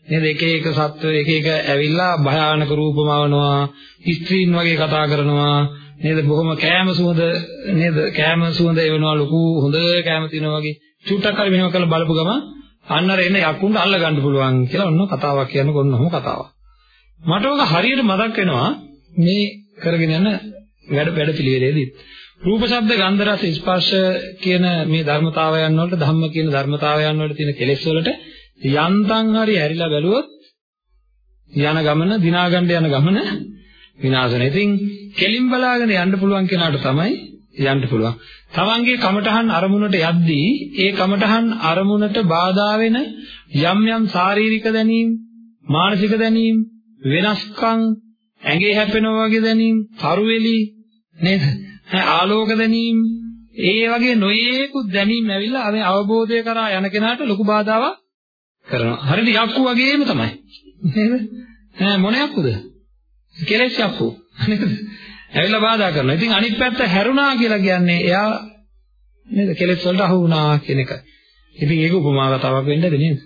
නේද එක එක සත්ව එක එක ඇවිල්ලා භයානක රූපමවනවා ස්ත්‍රීන් වගේ කතා කරනවා නේද බොහොම කෑම සුවඳ නේද කෑම සුවඳ එවනවා ලොකු හොඳ කෑම තිනවා වගේ චුට්ටක් හරි මෙහෙම කරලා බලපු ගම අන්න අර එන යකුන්ට අල්ල ගන්න පුළුවන් කියලා ඔන්න කතාවක් කියන්නේ කොන්නම කතාවක් මට ඔක හරියට මතක් වෙනවා මේ කරගෙන යන වැඩ වැඩ පිළිවෙලේදී රූප ශබ්ද ගන්ධ රස ස්පර්ශ කියන මේ ධර්මතාවයන් වලට ධම්ම කියන ධර්මතාවයන් වලට තියෙන කෙලෙස් වලට යන්තම් හරි ඇරිලා බැලුවොත් යන ගමන දිනාගන්න යන ගමන විනාශ වෙනවා. ඉතින් කෙලින් බලාගෙන යන්න පුළුවන් කෙනාට තමයි යන්න පුළුවන්. තමන්ගේ කමඨහන් අරමුණට යද්දී ඒ කමඨහන් අරමුණට බාධා වෙන යම් යම් ශාරීරික දැනීම්, මානසික දැනීම්, වෙනස්කම්, ඇඟේ හැපෙනවා වගේ දැනීම්, තරුවෙලි නේද? ආලෝක දැනීම් ඒ වගේ නොයේකුත් දැනීම් ඇවිල්ලා මේ අවබෝධය කරා යන කෙනාට ලොකු බාධාවක් කරනවා. හරිද? යක්කු වගේම තමයි. නේද? ඈ මොන යක්කුද? කෙලෙස් යක්කු. නේද? ඇවිල්ලා බාධා කරනවා. ඉතින් අනිත් පැත්ත හැරුණා කියලා කියන්නේ එයා නේද? කෙලෙස් වලට අහු වුණා කියන එක. ඉතින් ඒක උපමා කතාවක් වෙන්නද නේද?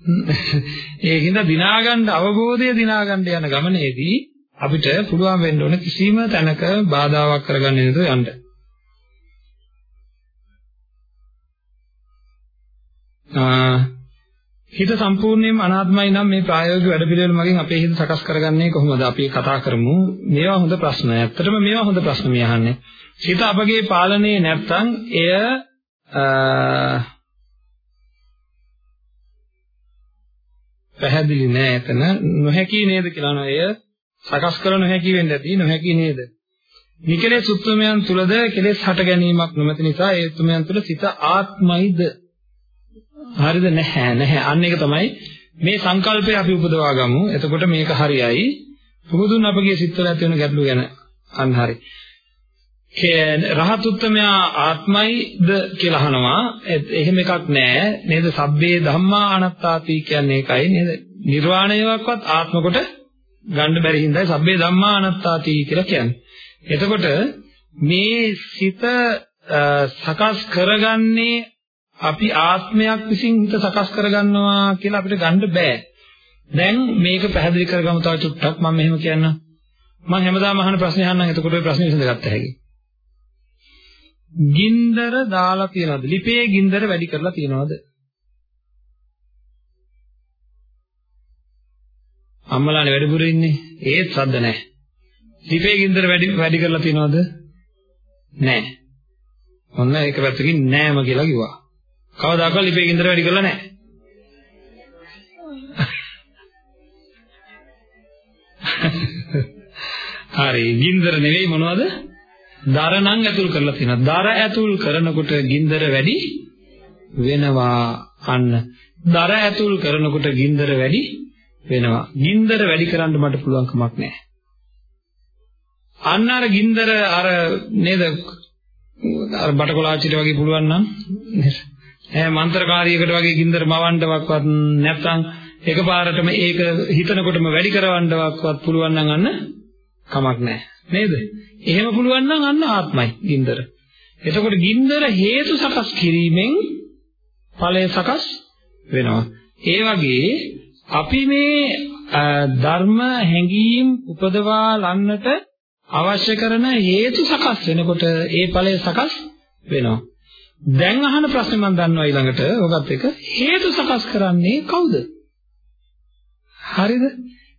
ඒකින්ද දිනාගන්න අවබෝධය දිනාගන්න යන ගමනේදී අපිට පුළුවන් වෙන්න ඕන කිසිම තැනක බාධාවක් කරගන්න නැතුව යන්න. හිත සම්පූර්ණයෙන්ම අනාත්මයි නම් මේ ප්‍රායෝගික වැඩපිළිවෙල මගින් අපේ හිත සකස් කරගන්නේ කොහොමද? අපි කතා කරමු. මේවා හොඳ ප්‍රශ්න. ඇත්තටම මේවා හොඳ ප්‍රශ්න මේ අහන්නේ. හිත අපගේ පාලනයේ නැත්නම් එය පැහැදිලි නෑ එතන නොහැකි නේද කියලා නෝ එය සකස් කර නොහැකි වෙන්න ඇති නොහැකි නේද? නිකලෙස් උත්මයන් තුලද කෙලෙස් හට ගැනීමක් නොමැති නිසා ඒ උත්මයන් තුල සිත ආත්මයිද? හරිද නැහැ නැහැ. අන්න ඒක තමයි මේ සංකල්පය අපි උපදවා ගමු. එතකොට මේක හරියයි. පුදුදුන් අපගේ සිත්වල ඇති වෙන ගැටලු ගැන අන්න හරි. රහත් උත්තමයා ආත්මයිද කියලා අහනවා. එහෙම එකක් නැහැ. නේද? සබ්බේ ධම්මා අනත්තාති කියන්නේ ඒකයි නේද? නිර්වාණයවක්වත් ආත්ම කොට ගන්න බැරි හින්දායි සබ්බේ ධම්මා අනත්තාති කියලා කියන්නේ. එතකොට මේ සිත සකස් කරගන්නේ අපි ආත්මයක් විසින් හිත සකස් කරගන්නවා කියලා අපිට ගන්න බෑ. දැන් මේක පැහැදිලි කරගමු තව චුට්ටක් මම මෙහෙම කියන්නම්. මම හැමදාම අහන ප්‍රශ්නේ අහන්නම් එතකොට ඔය ප්‍රශ්නේ විසඳගත්ත හැකි. ගින්දර දාලා තියනවද? ලිපේ ගින්දර වැඩි කරලා තියනවද? අම්මලානේ වැඩිපුර ඉන්නේ. ඒත් සද්ද නැහැ. ලිපේ ගින්දර වැඩි වැඩි කරලා තියනවද? නැහැ. ඔන්න ඒක පැත්තකින් නෑම කියලා කිව්වා. කවදාකවත් ලිපේ ගින්දර වැඩි කරලා නැහැ. හරි. ගින්දර නෙවෙයි මොනවද? දර නම් ඇතුල් කරලා තියෙනවා. දර ඇතුල් කරනකොට ගින්දර වැඩි වෙනවා. අන්න. දර ඇතුල් කරනකොට ගින්දර වැඩි වෙනවා. ගින්දර වැඩි කරන්න මට පුළුවන් කමක් නැහැ. අන්න අර ගින්දර අර නේද අර බටකොලාචිට වගේ පුළුවන් නම් ඈ මන්ත්‍රකාරියකට වගේ ගින්දර මවන්නවක්වත් නැත්නම් එකපාරටම ඒක හිතනකොටම වැඩි කරවන්නවක්වත් පුළුවන් නම් අන්න කමක් නැහැ නේද? එහෙම පුළුවන් නම් අන්න ආත්මයි ගින්දර. එතකොට ගින්දර හේතු සකස් කිරීමෙන් ඵලය සකස් වෙනවා. ඒ වගේ අපි මේ ධර්ම හැඟීම් උපදවා ලන්නට අවශ්‍ය කරන හේතු සකස් වෙනකොට ඒ ඵලය සකස් වෙනවා. දැන් අහන ප්‍රශ්නේ මම දන්නවා ඊළඟට ඔකත් එක හේතු සකස් කරන්නේ කවුද? හරිද?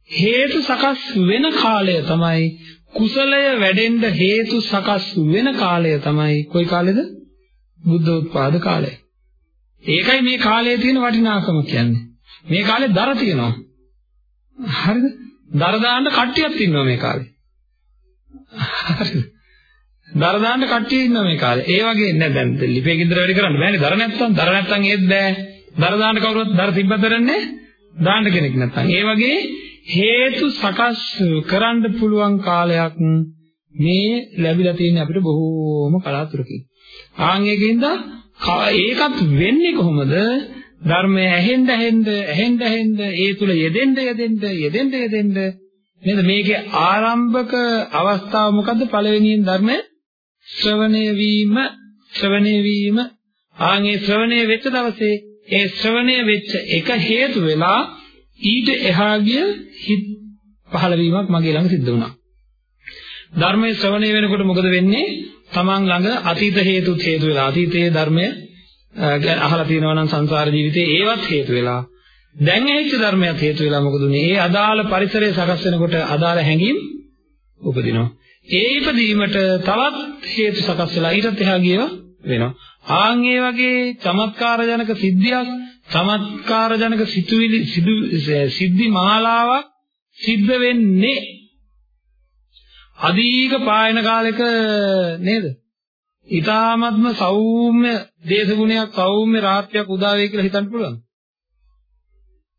හේතු සකස් වෙන කාලය තමයි කුසලය වැඩෙන්න හේතු සකස් වෙන කාලය තමයි කොයි කාලෙද? බුද්ධෝත්පාද කාලය. ඒකයි මේ කාලයේ තියෙන වටිනාකම කියන්නේ. මේ කාලේ දර තියෙනවා. හරිද? දර දාන්න කට්ටියක් ඉන්නවා මේ කාලේ. හරිද? දර දාන්න කට්ටිය ඉන්නවා මේ කාලේ. ඒ වගේ නෑ දැන් ලිපේ ගින්දර වැඩි කරන්න බෑනේ. දර නැත්තම් දර නැත්තම් ඒත් බෑ. දර දාන්න කවුරුත් දර තිබ්බද දරන්නේ? දාන්න කෙනෙක් නැත්තම්. ඒ වගේ හේතු සකස් කරන්න පුළුවන් කාලයක් මේ ලැබිලා තියෙන අපිට බොහෝම කලාතුරකින්. ආන් ඒකින්ද ඒකත් වෙන්නේ කොහොමද? ධර්මය ඇහෙන්න ඇහෙන්න ඇහෙන්න ඇහෙන්න ඒ තුල යෙදෙන්න යෙදෙන්න යෙදෙන්න යෙදෙන්න නේද මේකේ ආරම්භක අවස්ථාව මොකද්ද පළවෙනියෙන් ධර්මය ශ්‍රවණය වීම ශ්‍රවණය වීම ආන්ගේ ශ්‍රවණය වෙච්ච දවසේ ඒ ශ්‍රවණය වෙච්ච එක හේතු වෙලා ඊට එහා ගිය හිත් පහළ වීමක් මගේ ළඟ සිද්ධ වුණා. ධර්මයේ ශ්‍රවණය වෙනකොට මොකද වෙන්නේ? Taman ළඟ අතීත හේතුත් හේතු වෙලා අතීතයේ ධර්මය අහලා තියෙනවා නම් සංසාර ජීවිතේ ඒවත් හේතු වෙලා දැන් ඇහිච්ච ධර්මයක් හේතු වෙලා මොකද උනේ? ඒ අදාළ පරිසරය සකස් වෙනකොට අදාළ හැඟීම් උපදිනවා. ඒ ඉපදීමට තවත් හේතු සකස් වෙලා ඊටත් එහා ගියව වෙනවා. ආන් ඒ වගේ චමත්කාරජනක සිද්ධියක් චමත්කාරජනක සිතුවිලි සිද්ධි මාලාවක් සිද්ධ වෙන්නේ අධික පායන කාලෙක නේද? ඊ타ත්ම සෞම්‍ය දේශගුණයක් සෞම්‍ය රාත්‍රියක් උදා වෙයි කියලා හිතන්න පුළුවන්.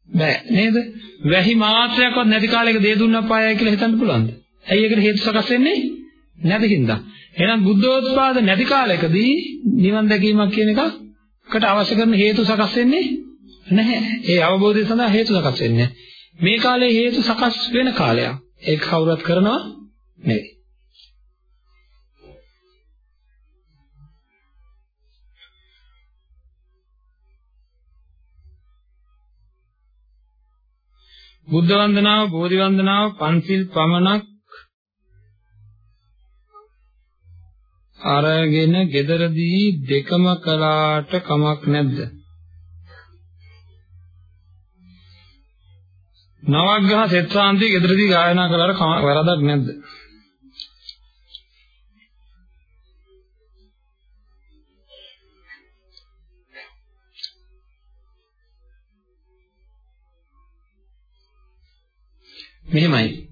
බෑ නේද? වැහි මාත්‍රයක්වත් නැති කාලයක දේ දුන්නක් පායයි කියලා හිතන්න පුළුවන්ද? ඇයි ඒකට හේතු සකස් වෙන්නේ? නැති හින්දා. එහෙනම් බුද්ධෝත්පාද නැති කාලයකදී නිවන් දැකීමක් කියන එකකට අවශ්‍ය කරන හේතු සකස් වෙන්නේ නැහැ. ඒ අවබෝධය සඳහා හේතු සකස් වෙන්නේ මේ කාලේ හේතු සකස් වෙන කාලයක්. ඒක කවුරුත් කරනවා නෙවෙයි. බුද්ධ වන්දනාව, බෝධි වන්දනාව, පන්සිල් පමණක් අරගෙන gederදී දෙකම කළාට කමක් නැද්ද? නවග්‍රහ සෙත්සාන්ති gederදී ගායනා කළාට වැරදක් නැද්ද? මෙහෙමයි.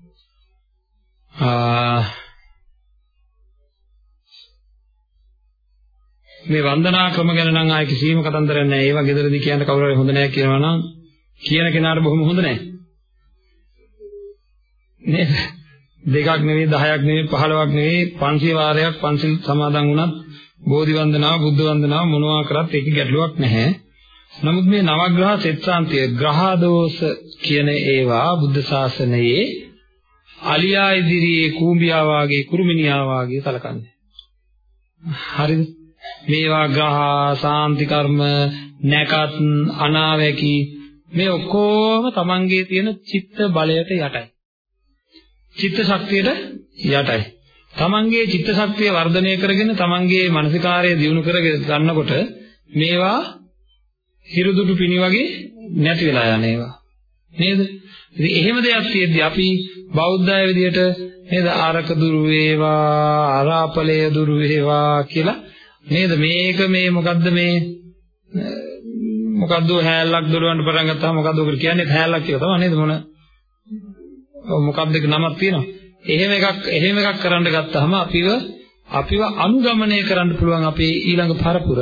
මේ වන්දනා ක්‍රම ගැන නම් ආයේ කිසිම කතන්දරයක් නැහැ. ඒවා ගෙදරදී කියන්න කවුරු හරි හොඳ නැහැ කියනවා නම් කියන කෙනාට බොහොම හොඳ නැහැ. නේද? දෙකක් නෙවෙයි 10ක් නෙවෙයි 15ක් නෙවෙයි 500 වාරයක් පන්සිල් සමාදන් වුණත් බෝධි වන්දනාව බුද්ධ වන්දනාව මොනවා කරත් ඒක ගැටලුවක් නැහැ. නමුත් මේ නවග්‍රහ සෙත්සාන්තිය ග්‍රහ දෝෂ කියන ඒවා බුද්ධ ශාසනයේ අලියා ඉදිරියේ කූඹියා වාගේ කුරුමිනියා වාගේ සලකන්නේ. හරිද? මේවා ග්‍රහ සාන්ති කර්ම නැකත් අනාවැකි මේ ඔක්කොම තමන්ගේ තියෙන චිත්ත බලයට යටයි. චිත්ත ශක්තියට යටයි. තමන්ගේ චිත්ත ශක්තිය වර්ධනය කරගෙන තමන්ගේ මානසිකාරය දියුණු කරගෙන ගන්නකොට මේවා හිරුදුටු පිණි වගේ නැති වෙලා යන ඒවා. නේද? ඉතින් එහෙම දෙයක් තියෙද්දි අපි බෞද්ධය විදිහට නේද ආරක දුරු වේවා ආරාපලය දුරු වේවා කියලා නේද මේක මේ මොකද්ද මේ මොකද්ද හැලක් දොරවන්න පටන් ගත්තාම මොකද්ද ඔකට කියන්නේ හැලක් කියලා තමයි නේද මොන මොකක්ද ඒක නමක් තියෙනවා එහෙම එකක් එහෙම එකක් කරන්න ගත්තාම අපිව අපිව අනුගමනය කරන්න පුළුවන් අපේ ඊළඟ පරපුර.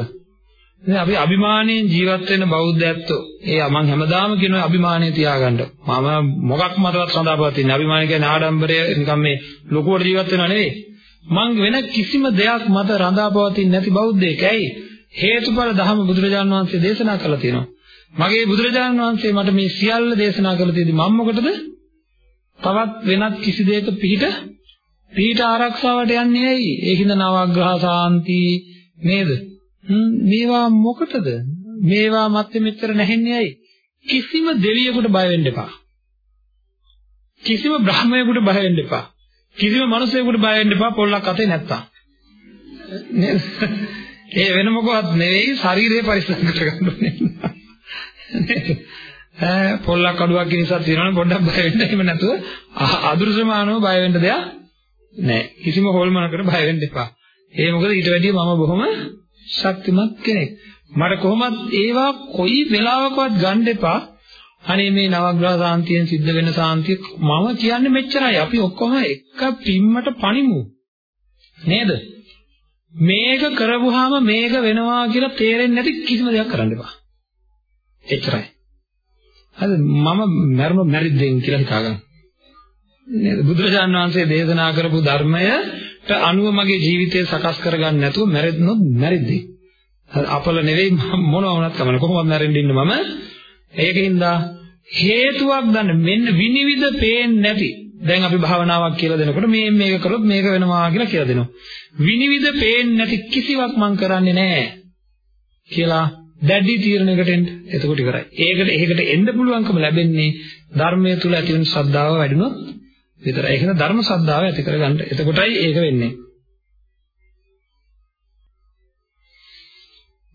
ඉතින් අපි අභිමාණයෙන් ජීවත් වෙන බෞද්ධයත්ෝ ඒ මම හැමදාම කියනවා අභිමාණය තියාගන්න. මම මොකක් මතවත් සඳහාපවතින්නේ අභිමාණය කියන්නේ ආඩම්බරය නිකන් මේ ලොකුවට ජීවත් වෙනව නෙවෙයි. මං වෙන කිසිම දෙයක් මත රඳාපවතින්නේ නැති බෞද්ධයෙක්. ඇයි? හේතුඵල ධහම බුදුරජාණන් වහන්සේ දේශනා කළා තියෙනවා. මගේ බුදුරජාණන් වහන්සේ මට මේ සියල්ල දේශනා කළ තියෙදි මම මොකටද? තවත් වෙනත් කිසි දෙයක පිහිට පිහිට ආරක්ෂාවට යන්නේ ඇයි? ඒකින්ද නවග්‍රහ සාන්ති නේද? මේවා මොකටද? මේවා මැත්තේ මෙච්චර නැහෙන්නේ ඇයි? කිසිම දෙවියෙකුට බය වෙන්න එපා. කිසිම බ්‍රහ්මයෙකුට බය වෙන්න එපා. කිසිම මිනිසෙකුට බය වෙන්න එපා පොල්ලක් අතේ නැත්තම්. නේද? ඒ වෙන මොකවත් නෙවෙයි ශරීරය පරිස්සම් කරගන්න ඕනේ. ඈ පොල්ලක් අඩුවක් නිසා තියෙනවනේ පොඩ්ඩක් බය වෙන්න එහෙම නැතුව අදෘශ්‍යමානව බය වෙන්න දෙයක් නැහැ. කිසිම හොල්මනකට බය වෙන්න එපා. ඒ මොකද ඊට වැඩිය මම බොහොම ශක්තිමත් කෙනෙක්. මට කොහොමත් ඒවා කොයි වෙලාවකවත් ගන්න එපා. අනේ මේ නවග්‍රහ සාන්තියෙන් සිද්ධ වෙන සාන්තිය මම කියන්නේ මෙච්චරයි. අපි ඔක්කොම එක පිම්මට පණිමු. නේද? මේක කරවුවාම මේක වෙනවා කියලා තේරෙන්නේ නැති කිසිම දෙයක් කරන්න එපා. එච්චරයි. හරි මම මරම මැරිද්දෙන් කියලා හිතාගන්න. නේද? බුදුරජාණන් වහන්සේ දේශනා කරපු ධර්මයට අනුව මගේ ජීවිතය සකස් කරගන්න නැතුව මැරෙද්නොත් මැරිද්දී. අපල නෙවෙයි මොනවා වුණත් කමන කොහොමද මැරෙන්න ඉන්න මම ඒකින්ද හේතුවක් දන්න මෙන්න විනිවිද පේන්නේ නැති දැන් අපි භාවනාවක් කියලා දෙනකොට මේ මේක කරොත් මේක වෙනවා කියලා කියලා දෙනවා විනිවිද පේන්නේ නැති කිසිවක් මම කරන්නේ නැහැ කියලා දැඩි තීරණයකට එන්න එතකොට ඉවරයි ඒකට ඒකට එන්න පුළුවන්කම ලැබෙන්නේ ධර්මයේ තුල ඇති වෙන ශ්‍රද්ධාව වැඩිනොත් විතරයි. ඒක න ධර්ම ශ්‍රද්ධාව ඇති කරගන්න. එතකොටයි ඒක වෙන්නේ.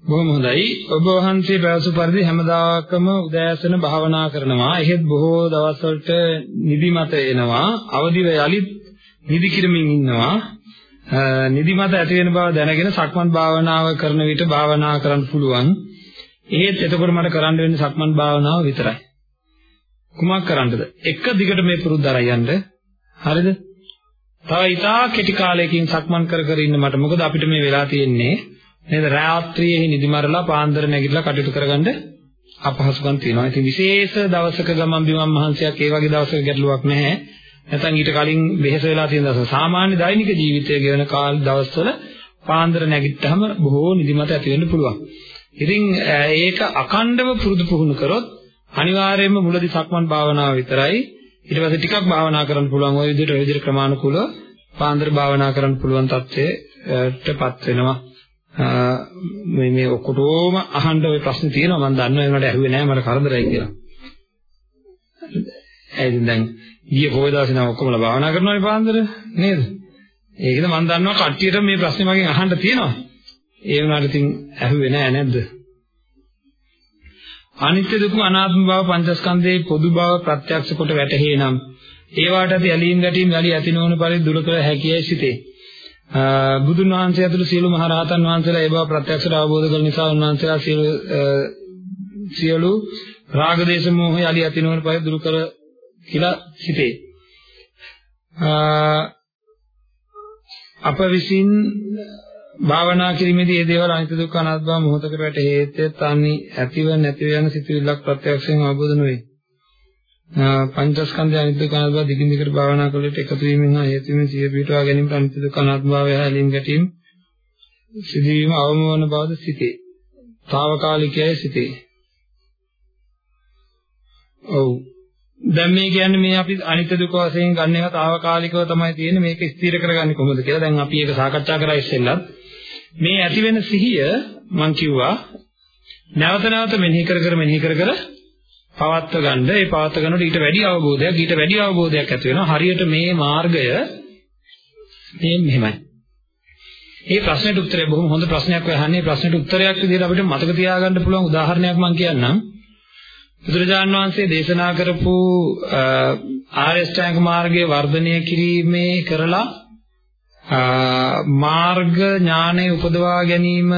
බොහොම හොඳයි. ඔබ වහන්සේ පැවසු පරිදි හැමදාකම උදෑසන භාවනා කරනවා. එහෙත් බොහෝ දවස්වලට නිදිමත එනවා. අවදිව යලිත් නිදි කිරමින් ඉන්නවා. නිදිමත ඇති වෙන බව දැනගෙන සක්මන් භාවනාව කරන විට භාවනා කරන්න පුළුවන්. එහෙත් එතකොට මට කරන්න වෙන්නේ සක්මන් භාවනාව විතරයි. කුමක් කරන්නද? එක දිගට මේ පුරුද්ද අරයන්ද හරිද? තව ඉතා කෙටි කාලයකින් සක්මන් කර කර ඉන්න මට මොකද අපිට මේ වෙලා තියෙන්නේ නේද රාත්‍රියේ නිදිමරලා පාන්දර නැගිටලා කටයුතු කරගන්න අපහසුකම් තියෙනවා. ඉතින් විශේෂ දවසක ගමන් බිමන් මහන්සියක් ඒ වගේ දවසක ගැටලුවක් නැහැ. නැත්නම් ඊට කලින් වෙහෙස වෙලා තියෙන දවස් සාමාන්‍ය දෛනික ජීවිතය ගෙවන කාල දවස්වල පාන්දර නැගිට්ටහම බොහෝ නිදිමත ඇති වෙන්න පුළුවන්. ඉතින් ඒක අකණ්ඩව පුරුදු පුහුණු කරොත් අනිවාර්යයෙන්ම මුලදී සක්මන් භාවනාව විතරයි ඊට පස්සේ ටිකක් භාවනා කරන්න පුළුවන් ওই විදිහට ওই විදිහට ක්‍රමානුකූලව පාන්දර භාවනා කරන්න පුළුවන් තත්ත්වයටපත් වෙනවා මේ මේ ඔක්කොටම අහන්න ওই ප්‍රශ්නේ තියෙනවා මම දන්නවා ඒකට ඇහුවේ නැහැ මට කරදරයි කියලා. ඒ දැන් ගිය පොය දවසේ නම් ඔක්කොම භාවනා කරනවානේ පාන්දර නේද? ඒකද මම දන්නවා කට්ටියට මේ ප්‍රශ්නේ මගෙන් අහන්න තියෙනවා. ඒ වුණාට ඉතින් ඇහුවේ නැහැ නැද්ද? අනිත්‍ය දුක්ඛ අනාත්ම බව පංචස්කන්ධයේ පොදු බව ප්‍රත්‍යක්ෂ කොට වැටහේ නම් ඒවාට ඇති ඇලීම් ගැටීම් යලි ඇති නොවන පරිදි දුරු කළ හැකියයි සිටේ. බුදුන් වහන්සේ ඇතුළු සියලු මහරහතන් වහන්සේලා ඒ බව ප්‍රත්‍යක්ෂව අවබෝධ කළ නිසා උන්වහන්සේලා සියලු සියලු රාග දේශ මොහ යලි ඇති නොවන පරිදි දුරු කර කියලා සිටේ. අප විසින් භාවනා කිරීමේදී මේ දේවල් අනිත්‍ය දුක්ඛ අනාත්ම බව මොහොතකට වැට හේත්‍ය තනි ඇතිව නැතිව යන සිතුවිල්ලක් ප්‍රත්‍යක්ෂයෙන් අවබෝධ නොවේ. පංචස්කන්ධය අනිත්‍ය දුක්ඛ අනාත්ම බව දිගින් දිගට භාවනා කළොත් එකතු වීමෙන් හා හේතු වීමෙන් සිය පිටවා ගැනීම අනිත්‍ය දුක්ඛ අනාත්ම භාවය හැලීම් ගැටීම් සිදුවීම අවම වන බවද සිටේ. తాවකාලිකයයි සිටේ. ඔව් දැන් මේ කියන්නේ මේ අපි අනිත්‍ය දුක වශයෙන් ගන්න ඒවා తాවකාලිකව තමයි තියෙන්නේ මේක ස්ථිර කරගන්නේ කොහොමද කියලා දැන් අපි ඒක සාකච්ඡා කරා ඉස්සෙල්ලත් මේ ඇති වෙන සිහිය මම කිව්වා නැවත නැවත මෙනෙහි කර කර මෙනෙහි කර කර පවත්ව ගන්න. ඒ පවත්ව ගන්නකොට ඊට වැඩි අවබෝධයක් ඊට වැඩි අවබෝධයක් ඇති වෙනවා. හරියට මේ මාර්ගය මේ මෙහෙමයි. මේ ප්‍රශ්නෙට උත්තරය බොහොම හොඳ ප්‍රශ්නයක් ඔය අහන්නේ. ප්‍රශ්නෙට උත්තරයක් විදිහට අපිට මතක තියාගන්න පුළුවන් උදාහරණයක් මම කියන්නම්. බුදුරජාණන් වහන්සේ දේශනා කරපු ආර්ය ශ්‍රැංග මාර්ගයේ වර්ධනය කිරීමේ කරලා මාර්ග ඥානය උපදවා ගැනීම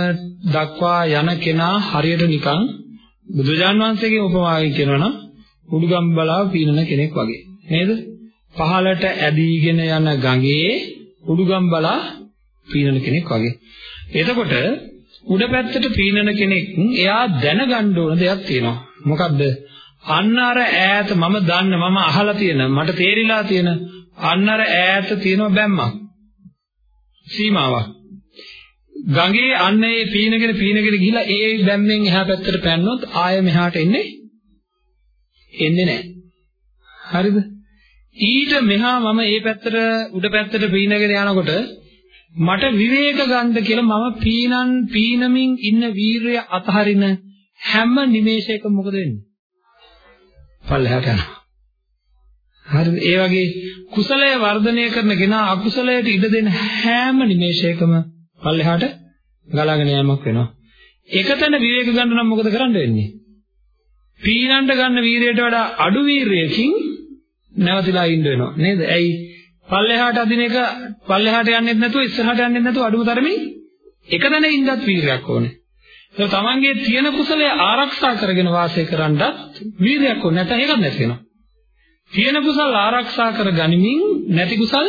දක්වා යන කෙනා හරියට නිකන් බුදුජාන් වහන්සේගේ උපමාවෙන් කියනවා නම් උඩුගම් බලාව පීනන කෙනෙක් වගේ නේද? පහළට ඇදීගෙන යන ගඟේ උඩුගම් බලා පීනන කෙනෙක් වගේ. එතකොට උඩ පැත්තට පීනන කෙනෙක් එයා දැනගන්න ඕන දෙයක් තියෙනවා. මොකද්ද? අන්න අර ඈත මම දන්න මම අහලා තියෙන මට තේරිලා තියෙන අන්න අර ඈත තියෙන බැම්මක්. සීමාවක්. ගඟේ අන්න ඒ පීනගෙන පීනගෙන ගිහිලා ඒ බැම්මෙන් එහා පැත්තට පැන්නොත් ආය මෙහාට එන්නේ එන්නේ නැහැ. හරිද? ඊට මෙහා මම මේ පැත්තට උඩ පැත්තට පීනගෙන යනකොට මට විවේක ගන්න කියලා මම පීනන් පීනමින් ඉන්න වීරය අතහරින හැම නිමේෂයකම මොකද වෙන්නේ? පල්ලෙහාට යනවා. හරිද? ඒ වගේ කුසලය වර්ධනය කරන කෙනා අකුසලයට ඉඩ දෙන හැම නිමේෂයකම පල්ලෙහාට ගලාගෙන යෑමක් වෙනවා. එකතැන විවේක ගන්න නම් මොකද කරන්න වෙන්නේ? පීනන්න ගන්න වීරයට වඩා අඩු වීරයකින් නැවතිලා ඉන්න වෙනවා නේද? ඇයි පල්ලෙහාට අදින එක පල්ලෙහාට යන්නෙත් නැතුව ඉස්සරහට යන්නෙත් නැතුව අඩුම තරමින් එක තැන ඉඳත් වීරයක් ඕනේ. ඒක තමන්ගේ තියෙන කුසලය ආරක්ෂා කරගෙන වාසය කරන්නත් වීරයක් ඕනේ. නැත්නම් ඒකත් නැති වෙනවා. තියෙන කුසල ආරක්ෂා කර ගනිමින් නැති කුසල්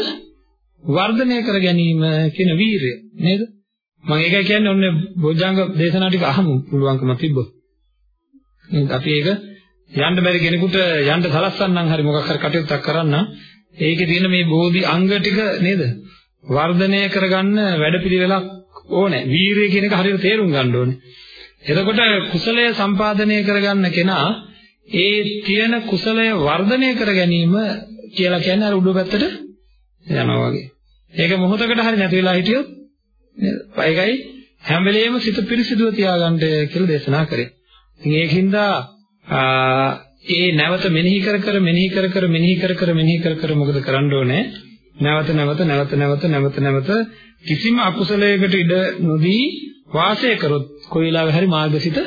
වර්ධනය කර ගැනීම කියන වීරය නේද? මම ඒකයි කියන්නේ ඔන්නේ බොජ්ජංග දේශනා ටික අහමු පුළුවන්කම තිබ්බොත්. නේද? අපි ඒක යන්න බැරි කෙනෙකුට යන්න සලස්සන්නම් හරි මොකක් හරි කටයුත්තක් කරන්න ඒකේ තියෙන මේ බෝධි අංග ටික නේද? වර්ධනය කරගන්න වැඩපිළිවෙලක් ඕනේ. වීරිය කියන එක හරියට තේරුම් ගන්න ඕනේ. එතකොට කුසලය සම්පාදනය කරගන්න කෙනා ඒ තියෙන කුසලය වර්ධනය කර ගැනීම කියලා කියන්නේ අර උඩ පැත්තට යනවා වගේ. ඒක මොහොතකට හරි නැති වෙලා හිටියොත් නේද? ඒකයි හැම වෙලෙම සිත පිරිසිදුව තියාගන්න කියලා දේශනා කරේ. ඉතින් ඒකින්ද ඒ නැවත මෙනෙහි කර කර මෙනෙහි කර කර මෙනෙහි කර කර මෙනෙහි කර කර මොකද කරන්න ඕනේ? නැවත නැවත නැවත නැවත නැවත නැවත කිසිම අකුසලයකට ඉඩ නොදී වාසය කරොත් කොයි වෙලාවෙ හරි මාර්ගසිත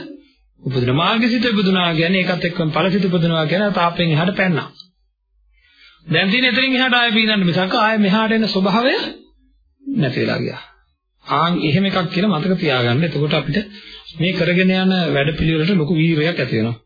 උපදින මාර්ගසිත උපදිනවා කියන්නේ ඒකත් එක්කම ඵලසිත උපදිනවා කියන තාපෙන් එහාට පැන්නා. දැන් තියෙන එතනින් එහාට ආයෙ පීනන්න මිසක් ආයෙ මෙහාට එන ස්වභාවය නැති වෙලා ගියා. ආන් එහෙම එකක් කියලා මතක තියාගන්න. එතකොට අපිට මේ කරගෙන යන වැඩ පිළිවෙලට ලොකු වීරයක් ඇති වෙනවා.